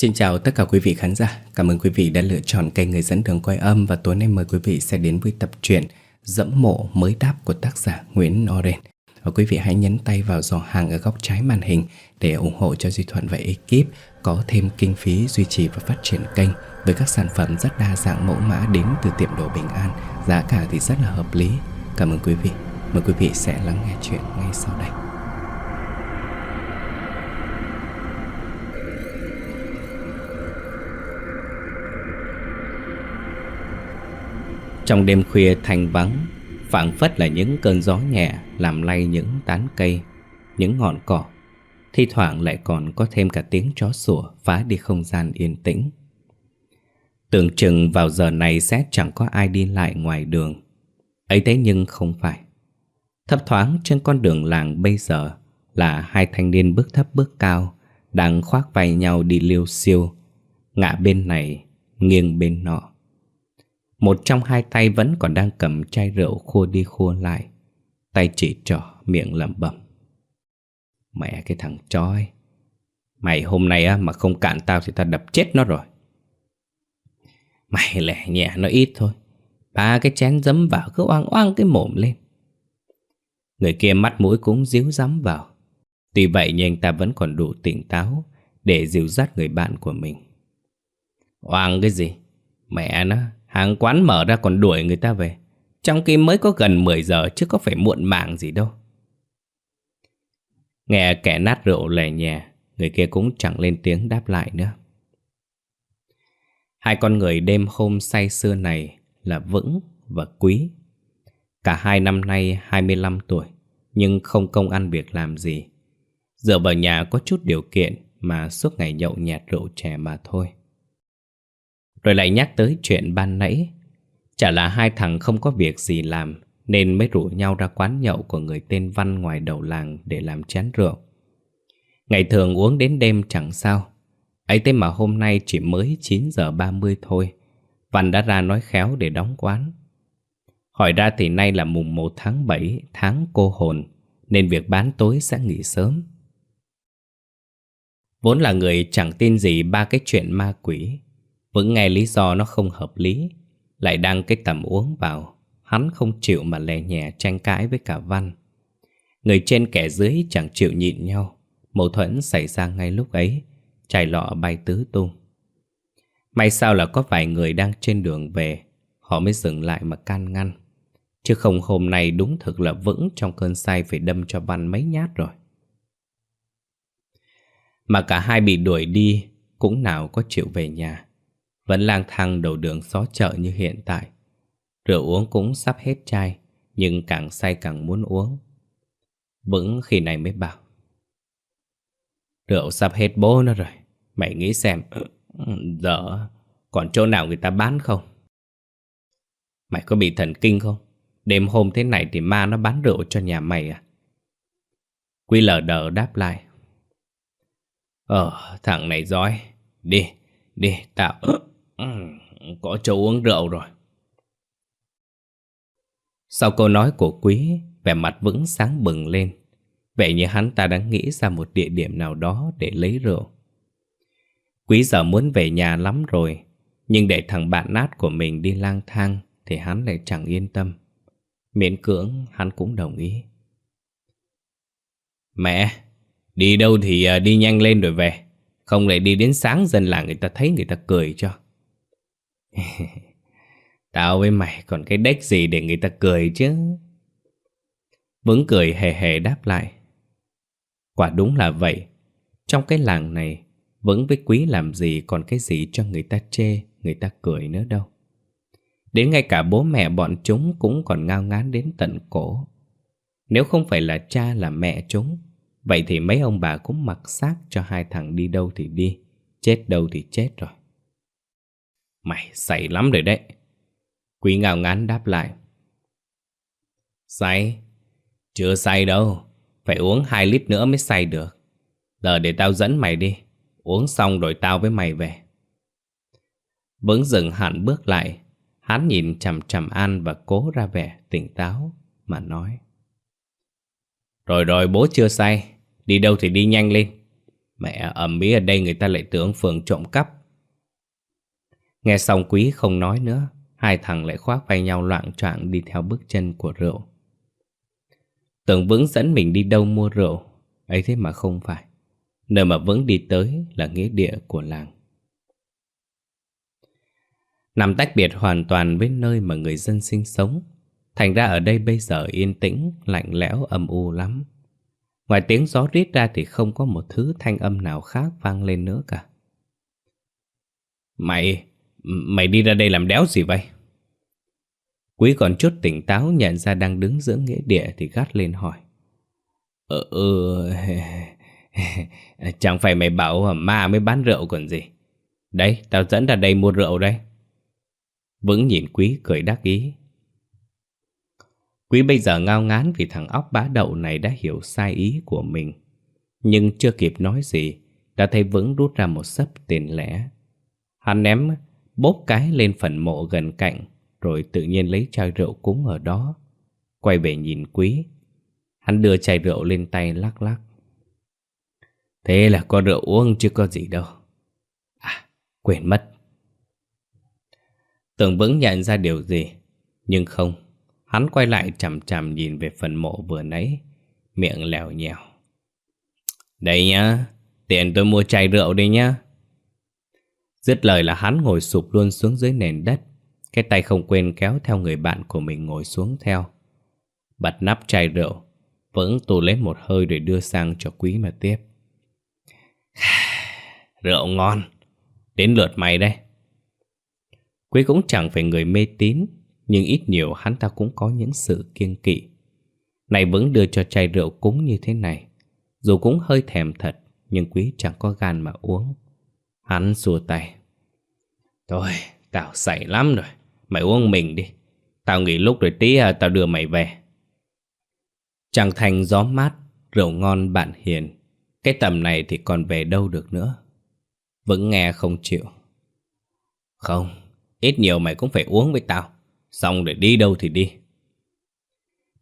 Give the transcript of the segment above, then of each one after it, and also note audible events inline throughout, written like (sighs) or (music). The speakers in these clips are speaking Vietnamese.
Xin chào tất cả quý vị khán giả. Cảm ơn quý vị đã lựa chọn kênh Người dẫn đường quay âm và tối nay mời quý vị sẽ đến với tập truyện Dẫm mộ mới đáp của tác giả Nguyễn Oren. Và quý vị hãy nhấn tay vào giỏ hàng ở góc trái màn hình để ủng hộ cho Duy Thuận và ekip có thêm kinh phí duy trì và phát triển kênh với các sản phẩm rất đa dạng mẫu mã đến từ tiệm đồ Bình An. Giá cả thì rất là hợp lý. Cảm ơn quý vị. Mời quý vị sẽ lắng nghe chuyện ngay sau đây. Trong đêm khuya thanh vắng, phảng phất là những cơn gió nhẹ Làm lay những tán cây, Những ngọn cỏ, Thi thoảng lại còn có thêm cả tiếng chó sủa Phá đi không gian yên tĩnh. Tưởng chừng vào giờ này sẽ chẳng có ai đi lại ngoài đường. Ấy thế nhưng không phải. Thấp thoáng trên con đường làng bây giờ Là hai thanh niên bước thấp bước cao Đang khoác vai nhau đi liêu siêu Ngã bên này, Nghiêng bên nọ một trong hai tay vẫn còn đang cầm chai rượu khua đi khua lại. Tay chỉ trỏ miệng lẩm bẩm. Mẹ cái thằng chó ấy Mày hôm nay á, mà không cản tao thì tao đập chết nó rồi. Mày lẻ nhẹ nó ít thôi. Ba cái chén dấm vào cứ oang oang cái mồm lên. Người kia mắt mũi cũng díu dám vào. Tuy vậy nhưng anh ta vẫn còn đủ tỉnh táo Để dìu dắt người bạn của mình. Oang cái gì? Mẹ nó. Hàng quán mở ra còn đuổi người ta về. Trong khi mới có gần 10 giờ Chứ có phải muộn màng gì đâu. Nghe kẻ nát rượu lè nhè, Người kia cũng chẳng lên tiếng đáp lại nữa. Hai con người đêm hôm say xưa này Là Vững và Quý. Cả hai năm nay 25 tuổi Nhưng không công ăn việc làm gì. Dựa vào nhà có chút điều kiện Mà suốt ngày nhậu nhạt rượu chè mà thôi rồi lại nhắc tới chuyện ban nãy. Chả là hai thằng không có việc gì làm, Nên mới rủ nhau ra quán nhậu của người tên Văn ngoài đầu làng để làm chén rượu. Ngày thường uống đến đêm chẳng sao. Ấy thế mà hôm nay chỉ mới 9 giờ 30 thôi. Văn đã ra nói khéo để đóng quán. Hỏi ra thì nay là mùng 1 tháng 7 tháng cô hồn, Nên việc bán tối sẽ nghỉ sớm. Vốn là người chẳng tin gì ba cái chuyện ma quỷ vẫn nghe lý do nó không hợp lý. Lại đăng cái tầm uống vào. Hắn không chịu mà lè nhẹ tranh cãi với cả Văn. Người trên kẻ dưới chẳng chịu nhịn nhau. Mâu thuẫn xảy ra ngay lúc ấy. Chai lọ bay tứ tung. May sao là có vài người đang trên đường về. Họ mới dừng lại mà can ngăn. Chứ không hôm nay đúng thực là vững trong cơn say phải đâm cho Văn mấy nhát rồi. Mà cả hai bị đuổi đi, Cũng nào có chịu về nhà vẫn lang thang đầu đường xó chợ như hiện tại. Rượu uống cũng sắp hết chai, Nhưng càng say càng muốn uống. Vững khi này mới bảo, Rượu sắp hết bố nó rồi, Mày nghĩ xem, (clears throat) Giờ còn chỗ nào người ta bán không? Mày có bị thần kinh không? Đêm hôm thế này thì ma nó bán rượu cho nhà mày à? Quy lờ đờ đáp lại Ờ thằng này giỏi. Đi Đi, tao Ừ, có chỗ uống rượu rồi. Sau câu nói của Quý, vẻ mặt vững sáng bừng lên. Vậy như hắn ta đã nghĩ ra một địa điểm nào đó để lấy rượu. Quý giờ muốn về nhà lắm rồi, nhưng để thằng bạn nát của mình đi lang thang thì hắn lại chẳng yên tâm. Miễn cưỡng hắn cũng đồng ý. Mẹ, đi đâu thì à, đi nhanh lên rồi về. Không lại đi đến sáng dân làng người ta thấy người ta cười cho. (laughs) Tao với mày còn cái đếch gì để người ta cười chứ? Vững cười hề hề đáp lại. Quả đúng là vậy. Trong cái làng này, Vững với quý làm gì còn cái gì cho người ta chê, Người ta cười nữa đâu. Đến ngay cả bố mẹ bọn chúng Cũng còn ngao ngán đến tận cổ. Nếu không phải là cha là mẹ chúng, Vậy thì mấy ông bà cũng mặc xác cho hai thằng đi đâu thì đi, Chết đâu thì chết rồi. Mày, say lắm rồi đấy. Quý ngào ngán đáp lại. Say? Chưa say đâu. Phải uống 2 lít nữa mới say được. Giờ để tao dẫn mày đi. Uống xong rồi tao với mày về. Vẫn dừng hẳn bước lại. Hắn nhìn chằm chằm An và cố ra vẻ tỉnh táo mà nói. Rồi rồi, bố chưa say. Đi đâu thì đi nhanh lên. Mẹ ẩm ý ở đây người ta lại tưởng phường trộm cắp Nghe xong quý không nói nữa Hai thằng lại khoác vai nhau loạn choạng đi theo bước chân của rượu. Tưởng Vững dẫn mình đi đâu mua rượu ấy thế mà không phải. Nơi mà Vững đi tới là nghĩa địa của làng. Nằm tách biệt hoàn toàn với nơi mà người dân sinh sống Thành ra ở đây bây giờ yên tĩnh, lạnh lẽo, âm u lắm. Ngoài tiếng gió rít ra thì không có một thứ thanh âm nào khác vang lên nữa cả. Mày, mày đi ra đây làm đéo gì vậy? Quý còn chút tỉnh táo nhận ra đang đứng giữa nghĩa địa thì gắt lên hỏi. Ờ, ừ (laughs) Chẳng phải mày bảo ma mới bán rượu còn gì? Đấy tao dẫn ra đây mua rượu đây. Vững nhìn Quý cười đắc ý. Quý bây giờ ngao ngán vì thằng óc bá đậu này đã hiểu sai ý của mình Nhưng chưa kịp nói gì Đã thấy Vững rút ra một sấp tiền lẻ. Hắn ném bốp cái lên phần mộ gần cạnh, Rồi tự nhiên lấy chai rượu cúng ở đó. Quay về nhìn Quý. Hắn đưa chai rượu lên tay lắc lắc. Thế là có rượu uống chứ có gì đâu. À quên mất. Tưởng vững nhận ra điều gì, Nhưng không. Hắn quay lại chằm chằm nhìn về phần mộ vừa nãy, Miệng lèo nhèo. Đây nhá Tiền tôi mua chai rượu đây nhá. Dứt lời là hắn ngồi sụp luôn xuống dưới nền đất. Cái tay không quên kéo theo người bạn của mình ngồi xuống theo. Bật nắp chai rượu Vẫn tù lấy một hơi để đưa sang cho quý mà tiếp. (sighs) Rượu ngon, Đến lượt mày đây. Quý cũng chẳng phải người mê tín, Nhưng ít nhiều hắn ta cũng có những sự kiêng kỵ. Này vẫn đưa cho chai rượu cúng như thế này, Dù cũng hơi thèm thật, Nhưng quý chẳng có gan mà uống. Hắn xua tay. Thôi tao say lắm rồi. Mày uống mình đi. Tao nghỉ lúc rồi tí à, tao đưa mày về. Tràng thành gió mát Rượu ngon bạn hiền. Cái tầm này thì còn về đâu được nữa. Vẫn nghe không chịu. Không Ít nhiều mày cũng phải uống với tao. Xong để đi đâu thì đi.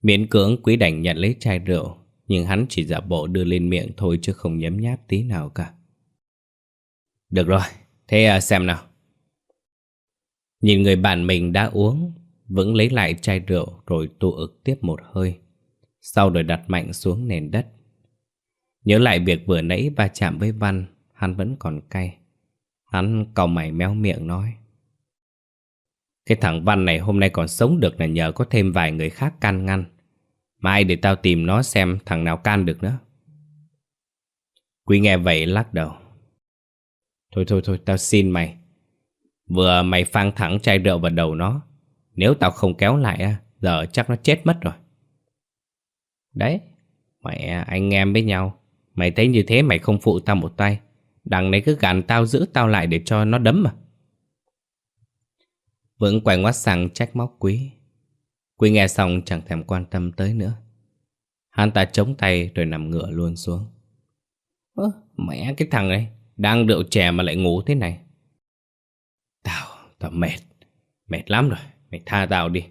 Miễn cưỡng quý đành nhận lấy chai rượu Nhưng hắn chỉ giả bộ đưa lên miệng thôi Chứ không nhấm nháp tí nào cả. Được rồi, Thế à, xem nào Nhìn người bạn mình đã uống Vẫn lấy lại chai rượu Rồi tụ ực tiếp một hơi, Sau rồi đặt mạnh xuống nền đất Nhớ lại việc vừa nãy va chạm với Văn, Hắn vẫn còn cay Hắn cầu mày méo miệng nói, cái thằng Văn này hôm nay còn sống được là nhờ có thêm vài người khác can ngăn. Mai để tao tìm nó xem thằng nào can được nữa. Quý nghe vậy lắc đầu. Thôi thôi thôi, tao xin mày. Vừa mày phang thẳng chai rượu vào đầu nó. Nếu tao không kéo lại, giờ chắc nó chết mất rồi. Đấy, mẹ anh em với nhau. Mày thấy như thế mày không phụ tao một tay. Đằng này cứ gàn tao giữ tao lại để cho nó đấm mà. Vững quay ngoắt sang trách móc quý Quý nghe xong chẳng thèm quan tâm tới nữa Hắn ta chống tay rồi nằm ngửa luôn xuống Ơ, mẹ cái thằng này đang rượu chè mà lại ngủ thế này. Tao, tao mệt. Mệt lắm rồi, mày tha tao đi.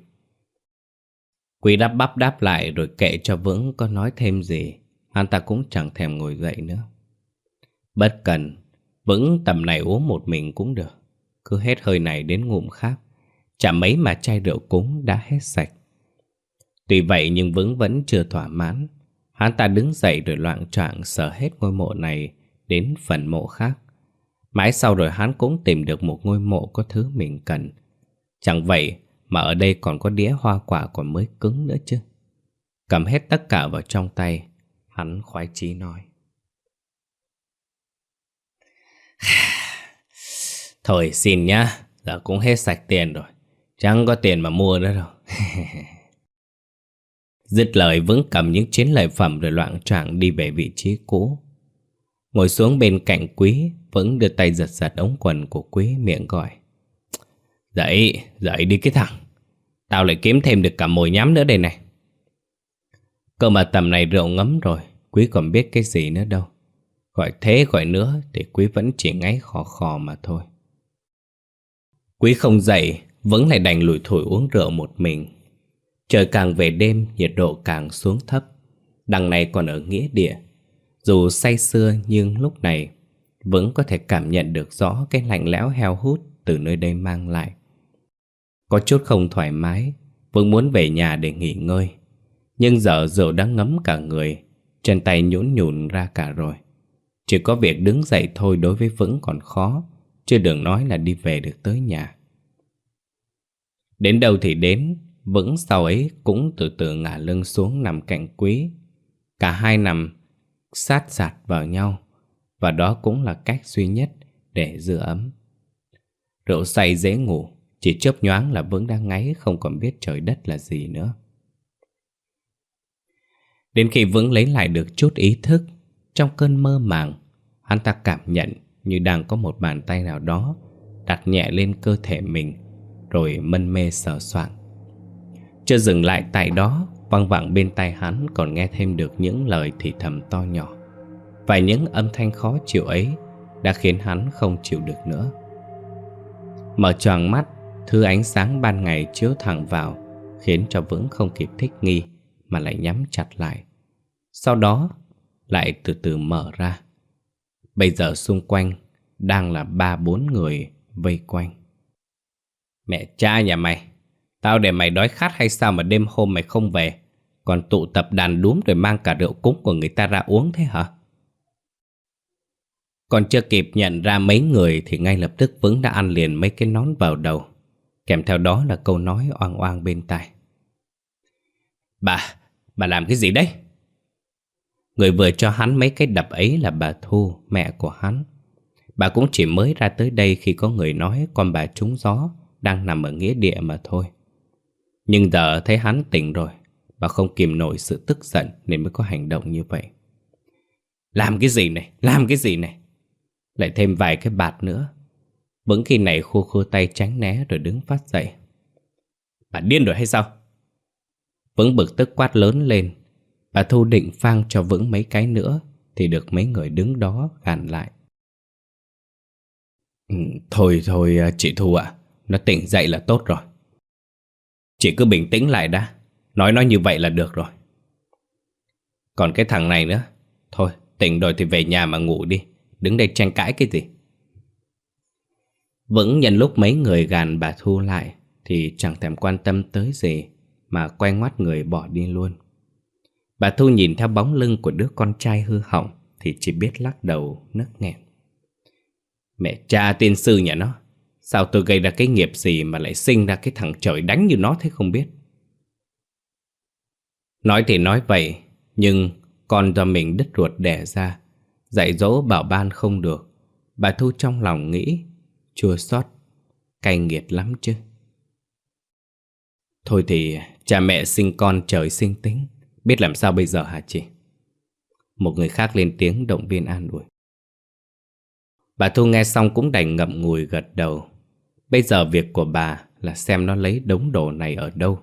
Quý đáp bắp đáp lại rồi kệ cho Vững có nói thêm gì. Hắn ta cũng chẳng thèm ngồi dậy nữa. Bất cần Vững tầm này uống một mình cũng được. Cứ hết hơi này đến ngụm khác. Chả mấy mà chai rượu cúng đã hết sạch. Tuy vậy nhưng Vững vẫn chưa thỏa mãn. Hắn ta đứng dậy rồi loạn trạng sờ hết ngôi mộ này đến phần mộ khác. Mãi sau rồi hắn cũng tìm được một ngôi mộ có thứ mình cần. Chẳng vậy mà ở đây còn có đĩa hoa quả còn mới cứng nữa chứ. Cầm hết tất cả vào trong tay, Hắn khoái chí nói. (sighs) Thôi xin nhá, Giờ cũng hết sạch tiền rồi. Chẳng có tiền mà mua nữa đâu. (laughs) Dứt lời vững cầm những chiến lợi phẩm rồi loạn trạng đi về vị trí cũ. Ngồi xuống bên cạnh quý Vẫn đưa tay giật giật ống quần của quý miệng gọi. Dậy, dậy đi cái thằng. Tao lại kiếm thêm được cả mồi nhắm nữa đây này. Cơ mà tầm này rượu ngấm rồi Quý còn biết cái gì nữa đâu. Gọi thế gọi nữa Thì quý vẫn chỉ ngáy khò khò mà thôi. Quý không dậy vẫn lại đành lủi thổi uống rượu một mình. Trời càng về đêm Nhiệt độ càng xuống thấp. Đằng này còn ở nghĩa địa dù say sưa nhưng lúc này vẫn có thể cảm nhận được rõ cái lạnh lẽo heo hút từ nơi đây mang lại. Có chút không thoải mái, vẫn muốn về nhà để nghỉ ngơi. Nhưng giờ rượu đã ngấm cả người, chân tay nhũn nhùn ra cả rồi. Chỉ có việc đứng dậy thôi đối với Vững còn khó, chưa đừng nói là đi về được tới nhà. Đến đâu thì đến, Vững sau ấy cũng từ từ ngả lưng xuống nằm cạnh quý. Cả hai nằm sát sạt vào nhau, và đó cũng là cách duy nhất để giữ ấm. Rượu say dễ ngủ, chỉ chớp nhoáng là Vững đang ngáy không còn biết trời đất là gì nữa. Đến khi Vững lấy lại được chút ý thức, trong cơn mơ màng, hắn ta cảm nhận như đang có một bàn tay nào đó đặt nhẹ lên cơ thể mình, rồi mân mê sờ soạng. Chưa dừng lại tại đó, văng vẳng bên tai hắn còn nghe thêm được những lời thì thầm to nhỏ. Và những âm thanh khó chịu ấy đã khiến hắn không chịu được nữa. Mở tròn mắt, thứ ánh sáng ban ngày chiếu thẳng vào khiến cho Vững không kịp thích nghi mà lại nhắm chặt lại. Sau đó lại từ từ mở ra. Bây giờ xung quanh đang là ba bốn người vây quanh. Mẹ cha nhà mày, tao để mày đói khát hay sao mà đêm hôm mày không về, còn tụ tập đàn đúm rồi mang cả rượu cúng của người ta ra uống thế hả? Còn chưa kịp nhận ra mấy người thì ngay lập tức Vững đã ăn liền mấy cái nón vào đầu. Kèm theo đó là câu nói oang oang bên tai. Bà, bà làm cái gì đấy? Người vừa cho hắn mấy cái đập ấy là bà Thu, mẹ của hắn. Bà cũng chỉ mới ra tới đây khi có người nói con bà trúng gió đang nằm ở nghĩa địa mà thôi. Nhưng giờ thấy hắn tỉnh rồi, bà không kìm nổi sự tức giận nên mới có hành động như vậy. Làm cái gì này? Làm cái gì này? Lại thêm vài cái bạt nữa. Vững khi này khô khô tay tránh né rồi đứng phát dậy. Bà điên rồi hay sao? Vững bực tức quát lớn lên Bà Thu định phang cho vững mấy cái nữa Thì được mấy người đứng đó gàn lại ừ, Thôi thôi chị Thu ạ Nó tỉnh dậy là tốt rồi Chị cứ bình tĩnh lại đã. Nói nó như vậy là được rồi. Còn cái thằng này nữa. Thôi, tỉnh rồi thì về nhà mà ngủ đi. Đứng đây tranh cãi cái gì? Vững nhân lúc mấy người gàn bà Thu lại, Thì chẳng thèm quan tâm tới gì, Mà quay ngoắt người bỏ đi luôn. Bà Thu nhìn theo bóng lưng của đứa con trai hư hỏng, Thì chỉ biết lắc đầu nấc nghẹn. Mẹ cha tiên sư nhà nó. Sao tôi gây ra cái nghiệp gì mà lại sinh ra cái thằng trời đánh như nó thế không biết Nói thì nói vậy, Nhưng con do mình đứt ruột đẻ ra, Dạy dỗ bảo ban không được Bà Thu trong lòng nghĩ, Chua xót, Cay nghiệt lắm chứ Thôi thì cha mẹ sinh con trời sinh tính, Biết làm sao bây giờ hả chị? Một người khác lên tiếng động viên an ủi. Bà Thu nghe xong cũng đành ngậm ngùi gật đầu. Bây giờ việc của bà là xem nó lấy đống đồ này ở đâu,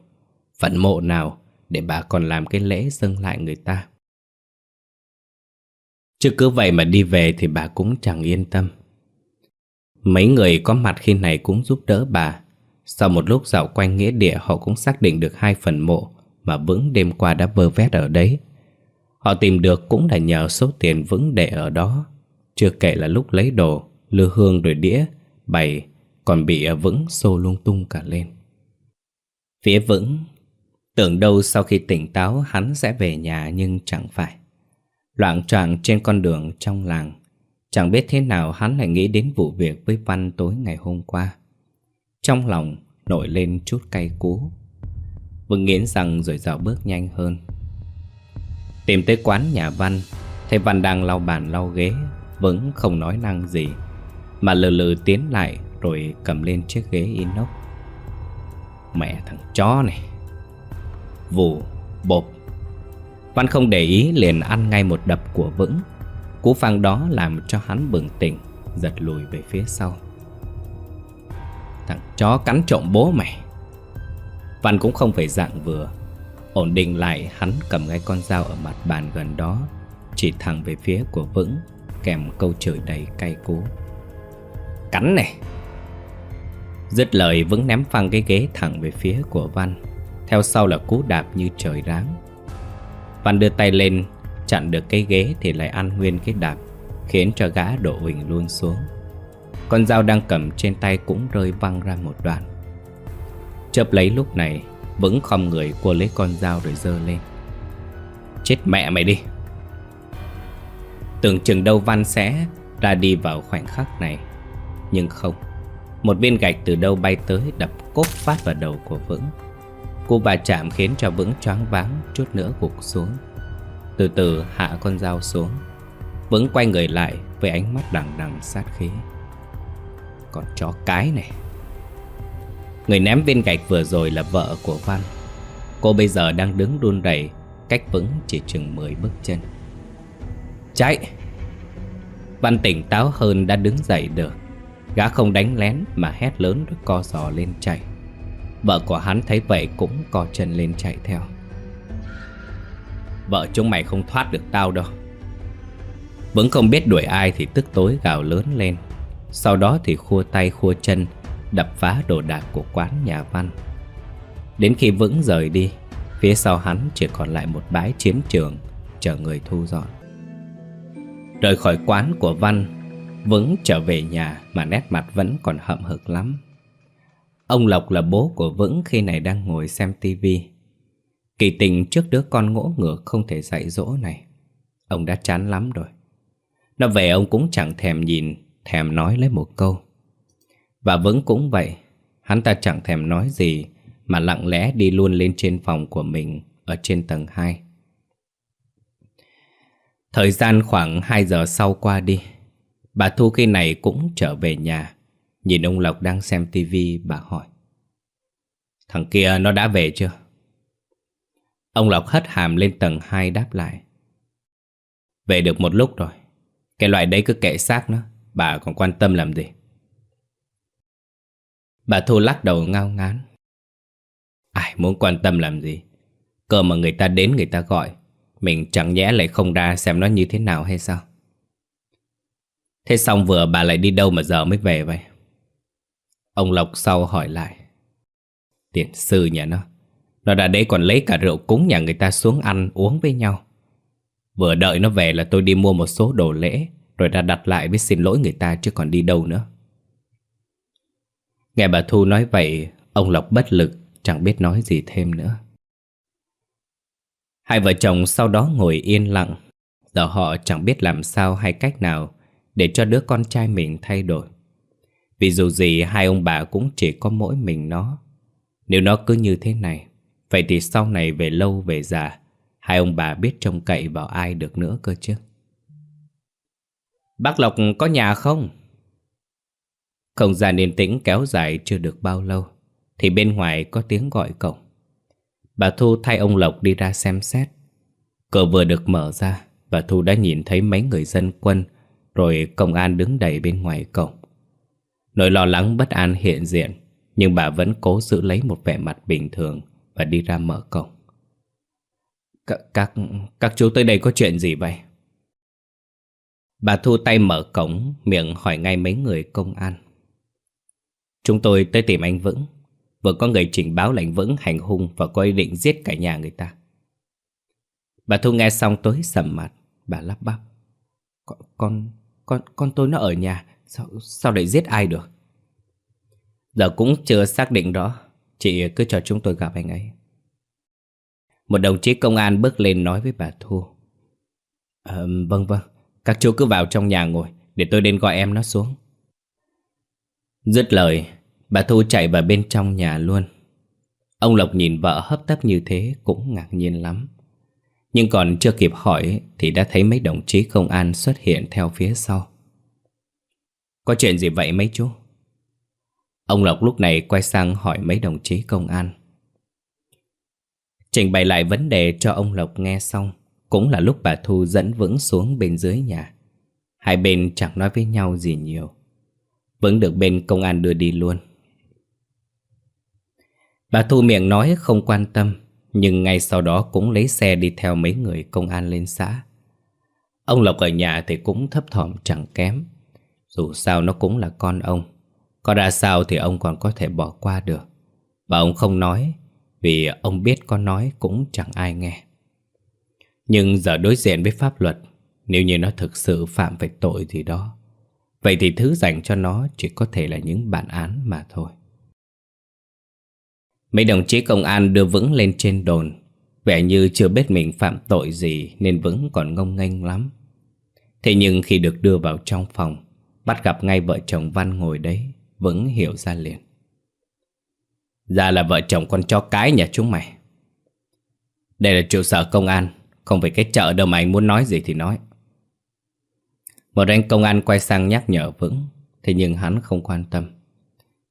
phận mộ nào để bà còn làm cái lễ dâng lại người ta. Chứ cứ vậy mà đi về thì bà cũng chẳng yên tâm. Mấy người có mặt khi này cũng giúp đỡ bà. Sau một lúc dạo quanh nghĩa địa họ cũng xác định được hai phần mộ mà Vững đêm qua đã vơ vét ở đấy. Họ tìm được cũng là nhờ số tiền Vững để ở đó. Chưa kể là lúc lấy đồ, lư hương rồi đĩa, bày, còn bị à, Vững xô lung tung cả lên. Phía Vững, tưởng đâu sau khi tỉnh táo hắn sẽ về nhà nhưng chẳng phải. Loạn troạn trên con đường trong làng, chẳng biết thế nào hắn lại nghĩ đến vụ việc với Văn tối ngày hôm qua. Trong lòng nổi lên chút cay cú. vững nghiến rằng rồi dạo bước nhanh hơn Tìm tới quán nhà Văn Thấy Văn đang lau bàn lau ghế Vẫn không nói năng gì Mà lừ lừ tiến lại rồi cầm lên chiếc ghế inox. Mẹ thằng chó này. Vù, bộp. Văn không để ý liền ăn ngay một đập của Vững. Cú phang đó làm cho hắn bừng tỉnh Giật lùi về phía sau. Thằng chó cắn trộm bố mày. Văn cũng không phải dạng vừa. Ổn định lại hắn cầm ngay con dao ở mặt bàn gần đó Chỉ thẳng về phía của Vững Kèm câu chửi đầy cay cú. Cắn này! Dứt lời, Vững ném phăng cái ghế thẳng về phía của Văn. Theo sau là cú đạp như trời ráng. Văn đưa tay lên, Chặn được cái ghế thì lại ăn nguyên cái đạp, Khiến cho gã đổ huỳnh luôn xuống. Con dao đang cầm trên tay cũng rơi văng ra một đoạn. Chớp lấy lúc này, Vững không người cua lấy con dao rồi dơ lên. Chết mẹ mày đi. Tưởng chừng đâu Văn sẽ ra đi vào khoảnh khắc này, Nhưng không. Một viên gạch từ đâu bay tới đập cốt phát vào đầu của Vững. Cú bà chạm khiến cho Vững choáng váng, chút nữa gục xuống. Từ từ hạ con dao xuống. Vững quay người lại với ánh mắt đằng đằng sát khí. Còn chó cái này. Người ném viên gạch vừa rồi là vợ của Văn. Cô bây giờ đang đứng đun đẩy Cách Vững chỉ chừng 10 bước chân. Chạy! Văn tỉnh táo hơn đã đứng dậy được. Gã không đánh lén mà hét lớn rồi co giò lên chạy. Vợ của hắn thấy vậy cũng co chân lên chạy theo. Vợ chúng mày không thoát được tao đâu. Vẫn không biết đuổi ai thì tức tối gào lớn lên. Sau đó thì khua tay khua chân, Đập phá đồ đạc của quán nhà văn. Đến khi Vững rời đi, Phía sau hắn chỉ còn lại một bãi chiến trường Chờ người thu dọn. Rời khỏi quán của Văn Vững trở về nhà mà nét mặt vẫn còn hậm hực lắm. Ông Lộc là bố của Vững khi này đang ngồi xem tivi Kỳ tình trước đứa con ngỗ ngược không thể dạy dỗ này. Ông đã chán lắm rồi. Nó về ông cũng chẳng thèm nhìn, Thèm nói lấy một câu. Và Vững cũng vậy. Hắn ta chẳng thèm nói gì, Mà lặng lẽ đi luôn lên trên phòng của mình, Ở trên tầng 2 Thời gian khoảng 2 giờ sau qua đi. Bà Thu khi này cũng trở về nhà. Nhìn ông Lộc đang xem tivi bà hỏi. Thằng kia nó đã về chưa? Ông Lộc hất hàm lên tầng 2 đáp lại. Về được một lúc rồi. Cái loại đấy cứ kệ xác nó. Bà còn quan tâm làm gì? Bà Thu lắc đầu ngao ngán. Ai muốn quan tâm làm gì? Cơ mà người ta đến người ta gọi. Mình chẳng nhẽ lại không ra xem nó như thế nào hay sao? Thế xong vừa bà lại đi đâu mà giờ mới về vậy? Ông Lộc sau hỏi lại. Tiền sư nhà nó Nó đã đấy còn lấy cả rượu cúng nhà người ta xuống ăn uống với nhau. Vừa đợi nó về là tôi đi mua một số đồ lễ, Rồi ra đặt lại với xin lỗi người ta chứ còn đi đâu nữa. Nghe bà Thu nói vậy, Ông Lộc bất lực, Chẳng biết nói gì thêm nữa. Hai vợ chồng sau đó ngồi yên lặng. Giờ họ chẳng biết làm sao hay cách nào để cho đứa con trai mình thay đổi. Vì dù gì hai ông bà cũng chỉ có mỗi mình nó. Nếu nó cứ như thế này, Vậy thì sau này về lâu về già, Hai ông bà biết trông cậy vào ai được nữa cơ chứ? Bác Lộc có nhà không? Không gian yên tĩnh kéo dài chưa được bao lâu, Thì bên ngoài có tiếng gọi cổng Bà Thu thay ông Lộc đi ra xem xét. Cửa vừa được mở ra Bà Thu đã nhìn thấy mấy người dân quân rồi công an đứng đầy bên ngoài cổng. Nỗi lo lắng bất an hiện diện Nhưng bà vẫn cố giữ lấy một vẻ mặt bình thường Và đi ra mở cổng. C Các các chú tới đây có chuyện gì vậy? Bà Thu tay mở cổng Miệng hỏi ngay mấy người công an. Chúng tôi tới tìm anh Vững. Vừa có người trình báo lệnh Vững hành hung Và có ý định giết cả nhà người ta. Bà Thu nghe xong tối sầm mặt Bà lắp bắp. Con, con, con, con tôi nó ở nhà. Sao, sao lại giết ai được? Giờ cũng chưa xác định rõ. Chị cứ cho chúng tôi gặp anh ấy. Một đồng chí công an bước lên nói với bà Thu. À, Vâng vâng. Các chú cứ vào trong nhà ngồi Để tôi đến gọi em nó xuống. Dứt lời Bà Thu chạy vào bên trong nhà luôn. Ông Lộc nhìn vợ hấp tấp như thế Cũng ngạc nhiên lắm. Nhưng còn chưa kịp hỏi Thì đã thấy mấy đồng chí công an xuất hiện theo phía sau. Có chuyện gì vậy mấy chú? Ông Lộc lúc này quay sang hỏi mấy đồng chí công an. Trình bày lại vấn đề cho ông Lộc nghe xong, Cũng là lúc bà Thu dẫn Vững xuống bên dưới nhà. Hai bên chẳng nói với nhau gì nhiều. Vững được bên công an đưa đi luôn. Bà Thu miệng nói không quan tâm. Nhưng ngay sau đó cũng lấy xe đi theo mấy người công an lên xã. Ông Lộc ở nhà thì cũng thấp thỏm chẳng kém. Dù sao nó cũng là con ông. Có ra sao thì ông còn có thể bỏ qua được. Và ông không nói, Vì ông biết có nói cũng chẳng ai nghe. Nhưng giờ đối diện với pháp luật, Nếu như nó thực sự phạm phải tội gì đó, Vậy thì thứ dành cho nó chỉ có thể là những bản án mà thôi. Mấy đồng chí công an đưa Vững lên trên đồn. Vẻ như chưa biết mình phạm tội gì Nên Vững còn ngông nghênh lắm. Thế nhưng khi được đưa vào trong phòng, Bắt gặp ngay vợ chồng Văn ngồi đấy, Vững hiểu ra liền. Ra là vợ chồng con chó cái nhà chúng mày. Đây là trụ sở công an, Không phải cái chợ đâu mà anh muốn nói gì thì nói. Một anh công an quay sang nhắc nhở Vững, Thế nhưng hắn không quan tâm.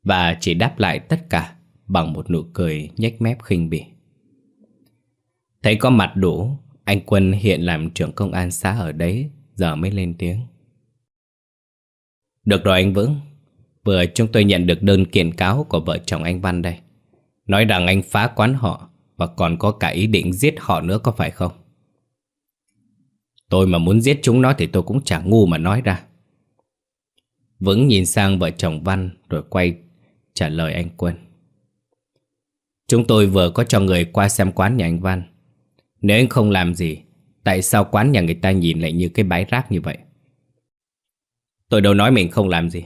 Và chỉ đáp lại tất cả. Bằng một nụ cười nhếch mép khinh bỉ. Thấy có mặt đủ, Anh Quân hiện làm trưởng công an xã ở đấy, Giờ mới lên tiếng. Được rồi anh Vững, Vừa chúng tôi nhận được đơn kiện cáo của vợ chồng anh Văn đây. Nói rằng anh phá quán họ Và còn có cả ý định giết họ nữa có phải không? Tôi mà muốn giết chúng nó thì tôi cũng chẳng ngu mà nói ra. Vững nhìn sang vợ chồng Văn Rồi quay trả lời anh Quân. Chúng tôi vừa có cho người qua xem quán nhà anh Văn. Nếu anh không làm gì, Tại sao quán nhà người ta nhìn lại như cái bãi rác như vậy? Tôi đâu nói mình không làm gì.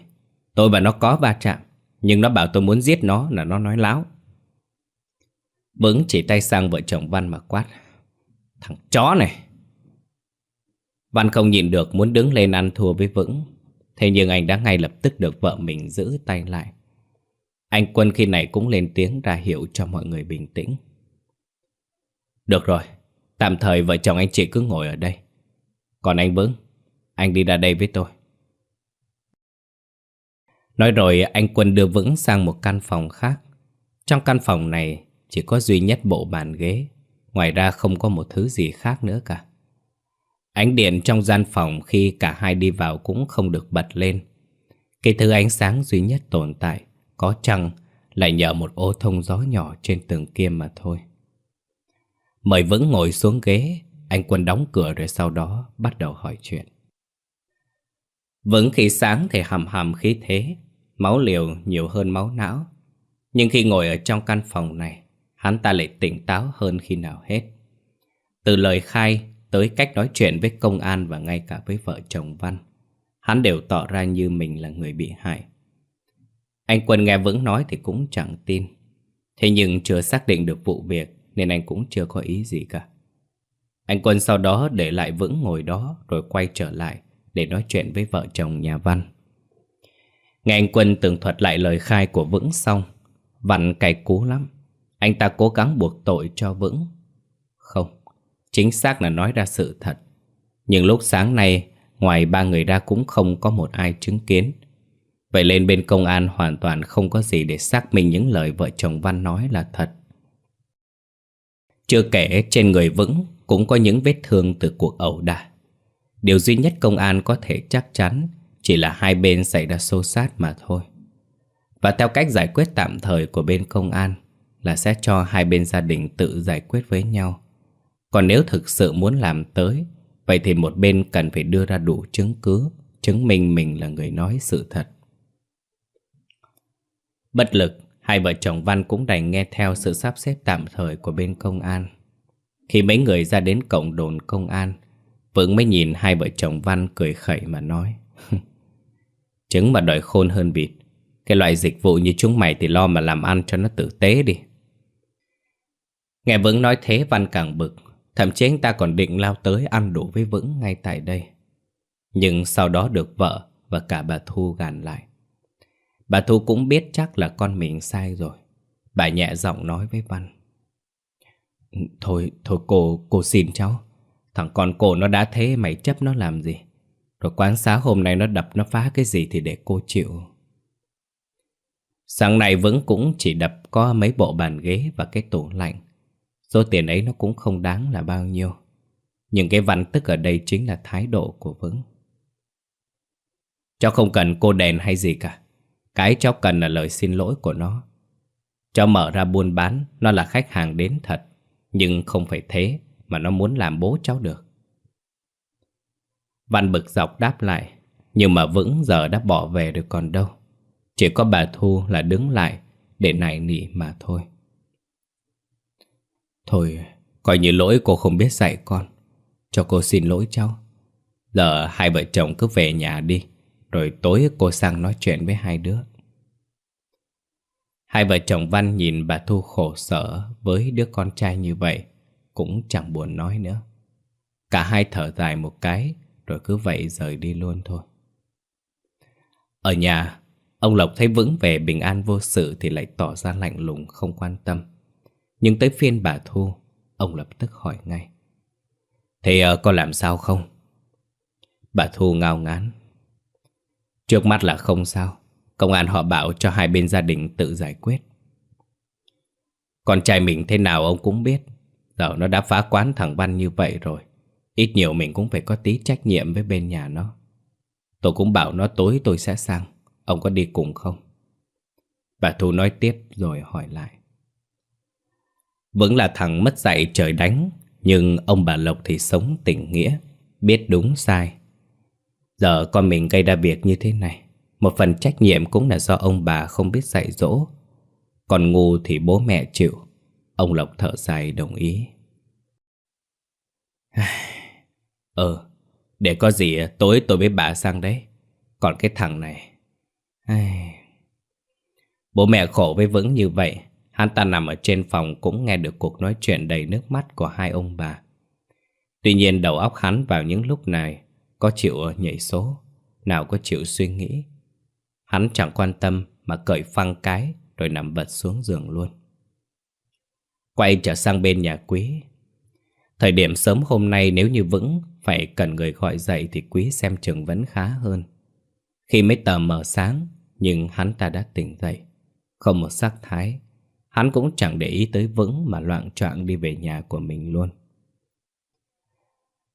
Tôi và nó có va chạm, Nhưng nó bảo tôi muốn giết nó là nó nói láo. Bứng chỉ tay sang vợ chồng Văn mà quát, Thằng chó này! Văn không nhịn được muốn đứng lên ăn thua với Vững. Thế nhưng anh đã ngay lập tức được vợ mình giữ tay lại. Anh Quân khi này cũng lên tiếng ra hiệu cho mọi người bình tĩnh. Được rồi, Tạm thời vợ chồng anh chị cứ ngồi ở đây. Còn anh Vững Anh đi ra đây với tôi. Nói rồi, anh Quân đưa Vững sang một căn phòng khác. Trong căn phòng này, chỉ có duy nhất bộ bàn ghế. Ngoài ra không có một thứ gì khác nữa cả. Ánh điện trong gian phòng khi cả hai đi vào cũng không được bật lên. Cái thứ ánh sáng duy nhất tồn tại có chăng lại nhờ một ô thông gió nhỏ trên tường kia mà thôi? Mời Vững ngồi xuống ghế, Anh Quân đóng cửa rồi sau đó bắt đầu hỏi chuyện. Vững khi sáng thì hầm hầm khí thế, Máu liều nhiều hơn máu não. Nhưng khi ngồi ở trong căn phòng này, Hắn ta lại tỉnh táo hơn khi nào hết. Từ lời khai tới cách nói chuyện với công an và ngay cả với vợ chồng Văn, Hắn đều tỏ ra như mình là người bị hại. Anh Quân nghe Vững nói thì cũng chẳng tin. Thế nhưng chưa xác định được vụ việc, Nên anh cũng chưa có ý gì cả. Anh Quân sau đó để lại Vững ngồi đó, Rồi quay trở lại Để nói chuyện với vợ chồng nhà Văn. Nghe anh Quân tường thuật lại lời khai của Vững xong, Văn cay cú lắm. Anh ta cố gắng buộc tội cho Vững. Không, Chính xác là nói ra sự thật. Nhưng lúc sáng nay, Ngoài ba người ra cũng không có một ai chứng kiến. Vậy lên bên công an hoàn toàn không có gì để xác minh những lời vợ chồng Văn nói là thật. Chưa kể trên người Vững cũng có những vết thương từ cuộc ẩu đả. Điều duy nhất công an có thể chắc chắn chỉ là hai bên xảy ra xô xát mà thôi. Và theo cách giải quyết tạm thời của bên công an Là sẽ cho hai bên gia đình tự giải quyết với nhau. Còn nếu thực sự muốn làm tới, Vậy thì một bên cần phải đưa ra đủ chứng cứ, Chứng minh mình là người nói sự thật. Bất lực, hai vợ chồng Văn cũng đành nghe theo sự sắp xếp tạm thời của bên công an. Khi mấy người ra đến cổng đồn công an Vững mới nhìn hai vợ chồng Văn cười khẩy mà nói (laughs) Trứng mà đòi khôn hơn vịt Cái loại dịch vụ như chúng mày thì lo mà làm ăn cho nó tử tế đi. Nghe Vững nói thế Văn càng bực Thậm chí anh ta còn định lao tới ăn đủ với Vững ngay tại đây. Nhưng sau đó được vợ và cả bà Thu gàn lại. Bà Thu cũng biết chắc là con mình sai rồi. Bà nhẹ giọng nói với Văn. Thôi, thôi cô, cô xin cháu. Thằng con cô nó đã thế mày chấp nó làm gì? Rồi quán xá hôm nay nó đập nó phá cái gì thì để cô chịu. Sáng nay vẫn cũng chỉ đập có mấy bộ bàn ghế và cái tủ lạnh. Số tiền ấy nó cũng không đáng là bao nhiêu. Nhưng cái văn tức ở đây chính là thái độ của Vững. Cháu không cần cô đèn hay gì cả. Cái cháu cần là lời xin lỗi của nó. Cháu mở ra buôn bán, Nó là khách hàng đến thật. Nhưng không phải thế Mà nó muốn làm bố cháu được. Văn bực dọc đáp lại, Nhưng mà Vững giờ đã bỏ về được còn đâu. Chỉ có bà Thu là đứng lại Để nài nỉ mà thôi. Thôi, Coi như lỗi cô không biết dạy con. Cho cô xin lỗi cháu. Giờ hai vợ chồng cứ về nhà đi. Rồi tối cô sang nói chuyện với hai đứa. Hai vợ chồng Văn nhìn bà Thu khổ sở với đứa con trai như vậy Cũng chẳng buồn nói nữa. Cả hai thở dài một cái Rồi cứ vậy rời đi luôn thôi. Ở nhà Ông Lộc thấy vững về bình an vô sự Thì lại tỏ ra lạnh lùng không quan tâm. Nhưng tới phiên bà Thu Ông lập tức hỏi ngay. Thế ờ, uh, có làm sao không? Bà Thu ngao ngán. Trước mắt là không sao. Công an họ bảo cho hai bên gia đình tự giải quyết. Con trai mình thế nào ông cũng biết. Giờ nó đã phá quán thằng Văn như vậy rồi. Ít nhiều mình cũng phải có tí trách nhiệm với bên nhà nó. Tôi cũng bảo nó tối tôi sẽ sang. Ông có đi cùng không? Bà Thu nói tiếp rồi hỏi lại. Vẫn là thằng mất dạy trời đánh, Nhưng ông bà Lộc thì sống tình nghĩa, Biết đúng sai. Giờ con mình gây ra việc như thế này, Một phần trách nhiệm cũng là do ông bà không biết dạy dỗ. Còn ngu thì bố mẹ chịu, Ông Lộc thở dài đồng ý. Ờ (sighs) Để có gì tối tôi với bà sang đấy. Còn cái thằng này, (sighs) Bố mẹ khổ với vững như vậy, Hắn ta nằm ở trên phòng cũng nghe được cuộc nói chuyện đầy nước mắt của hai ông bà. Tuy nhiên đầu óc hắn vào những lúc này có chịu nhảy số, Nào có chịu suy nghĩ. Hắn chẳng quan tâm mà cởi phăng cái Rồi nằm vật xuống giường luôn. Quay trở sang bên nhà quý. Thời điểm sớm hôm nay nếu như vững, Phải cần người gọi dậy Thì quý xem chừng vẫn khá hơn. Khi mới tờ mở sáng, Nhưng hắn ta đã tỉnh dậy. Không một sắc thái, Hắn cũng chẳng để ý tới vững Mà loạn choạng đi về nhà của mình luôn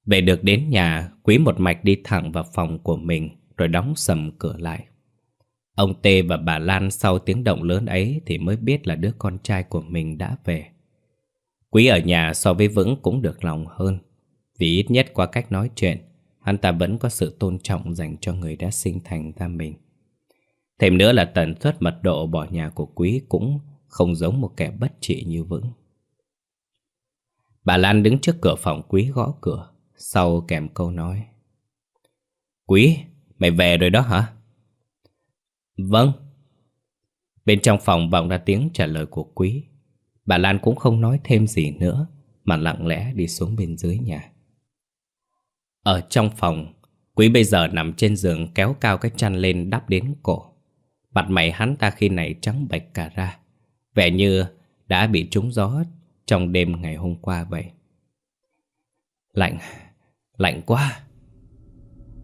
về được đến nhà, Quý một mạch đi thẳng vào phòng của mình rồi đóng sầm cửa lại. Ông Tê và bà Lan sau tiếng động lớn ấy thì mới biết là đứa con trai của mình đã về. Quý ở nhà so với Vững cũng được lòng hơn, vì ít nhất qua cách nói chuyện, hắn ta vẫn có sự tôn trọng dành cho người đã sinh thành ra mình. Thêm nữa là tần suất mật độ bỏ nhà của Quý cũng không giống một kẻ bất trị như Vững. Bà Lan đứng trước cửa phòng Quý gõ cửa. Sau kèm câu nói Quý, mày về rồi đó hả? Vâng. Bên trong phòng vọng ra tiếng trả lời của Quý. Bà Lan cũng không nói thêm gì nữa Mà lặng lẽ đi xuống bên dưới nhà. Ở trong phòng Quý bây giờ nằm trên giường kéo cao cái chăn lên đắp đến cổ. Mặt mày hắn ta khi này trắng bệch cả ra Vẻ như đã bị trúng gió trong đêm ngày hôm qua vậy. Lạnh. Lạnh quá.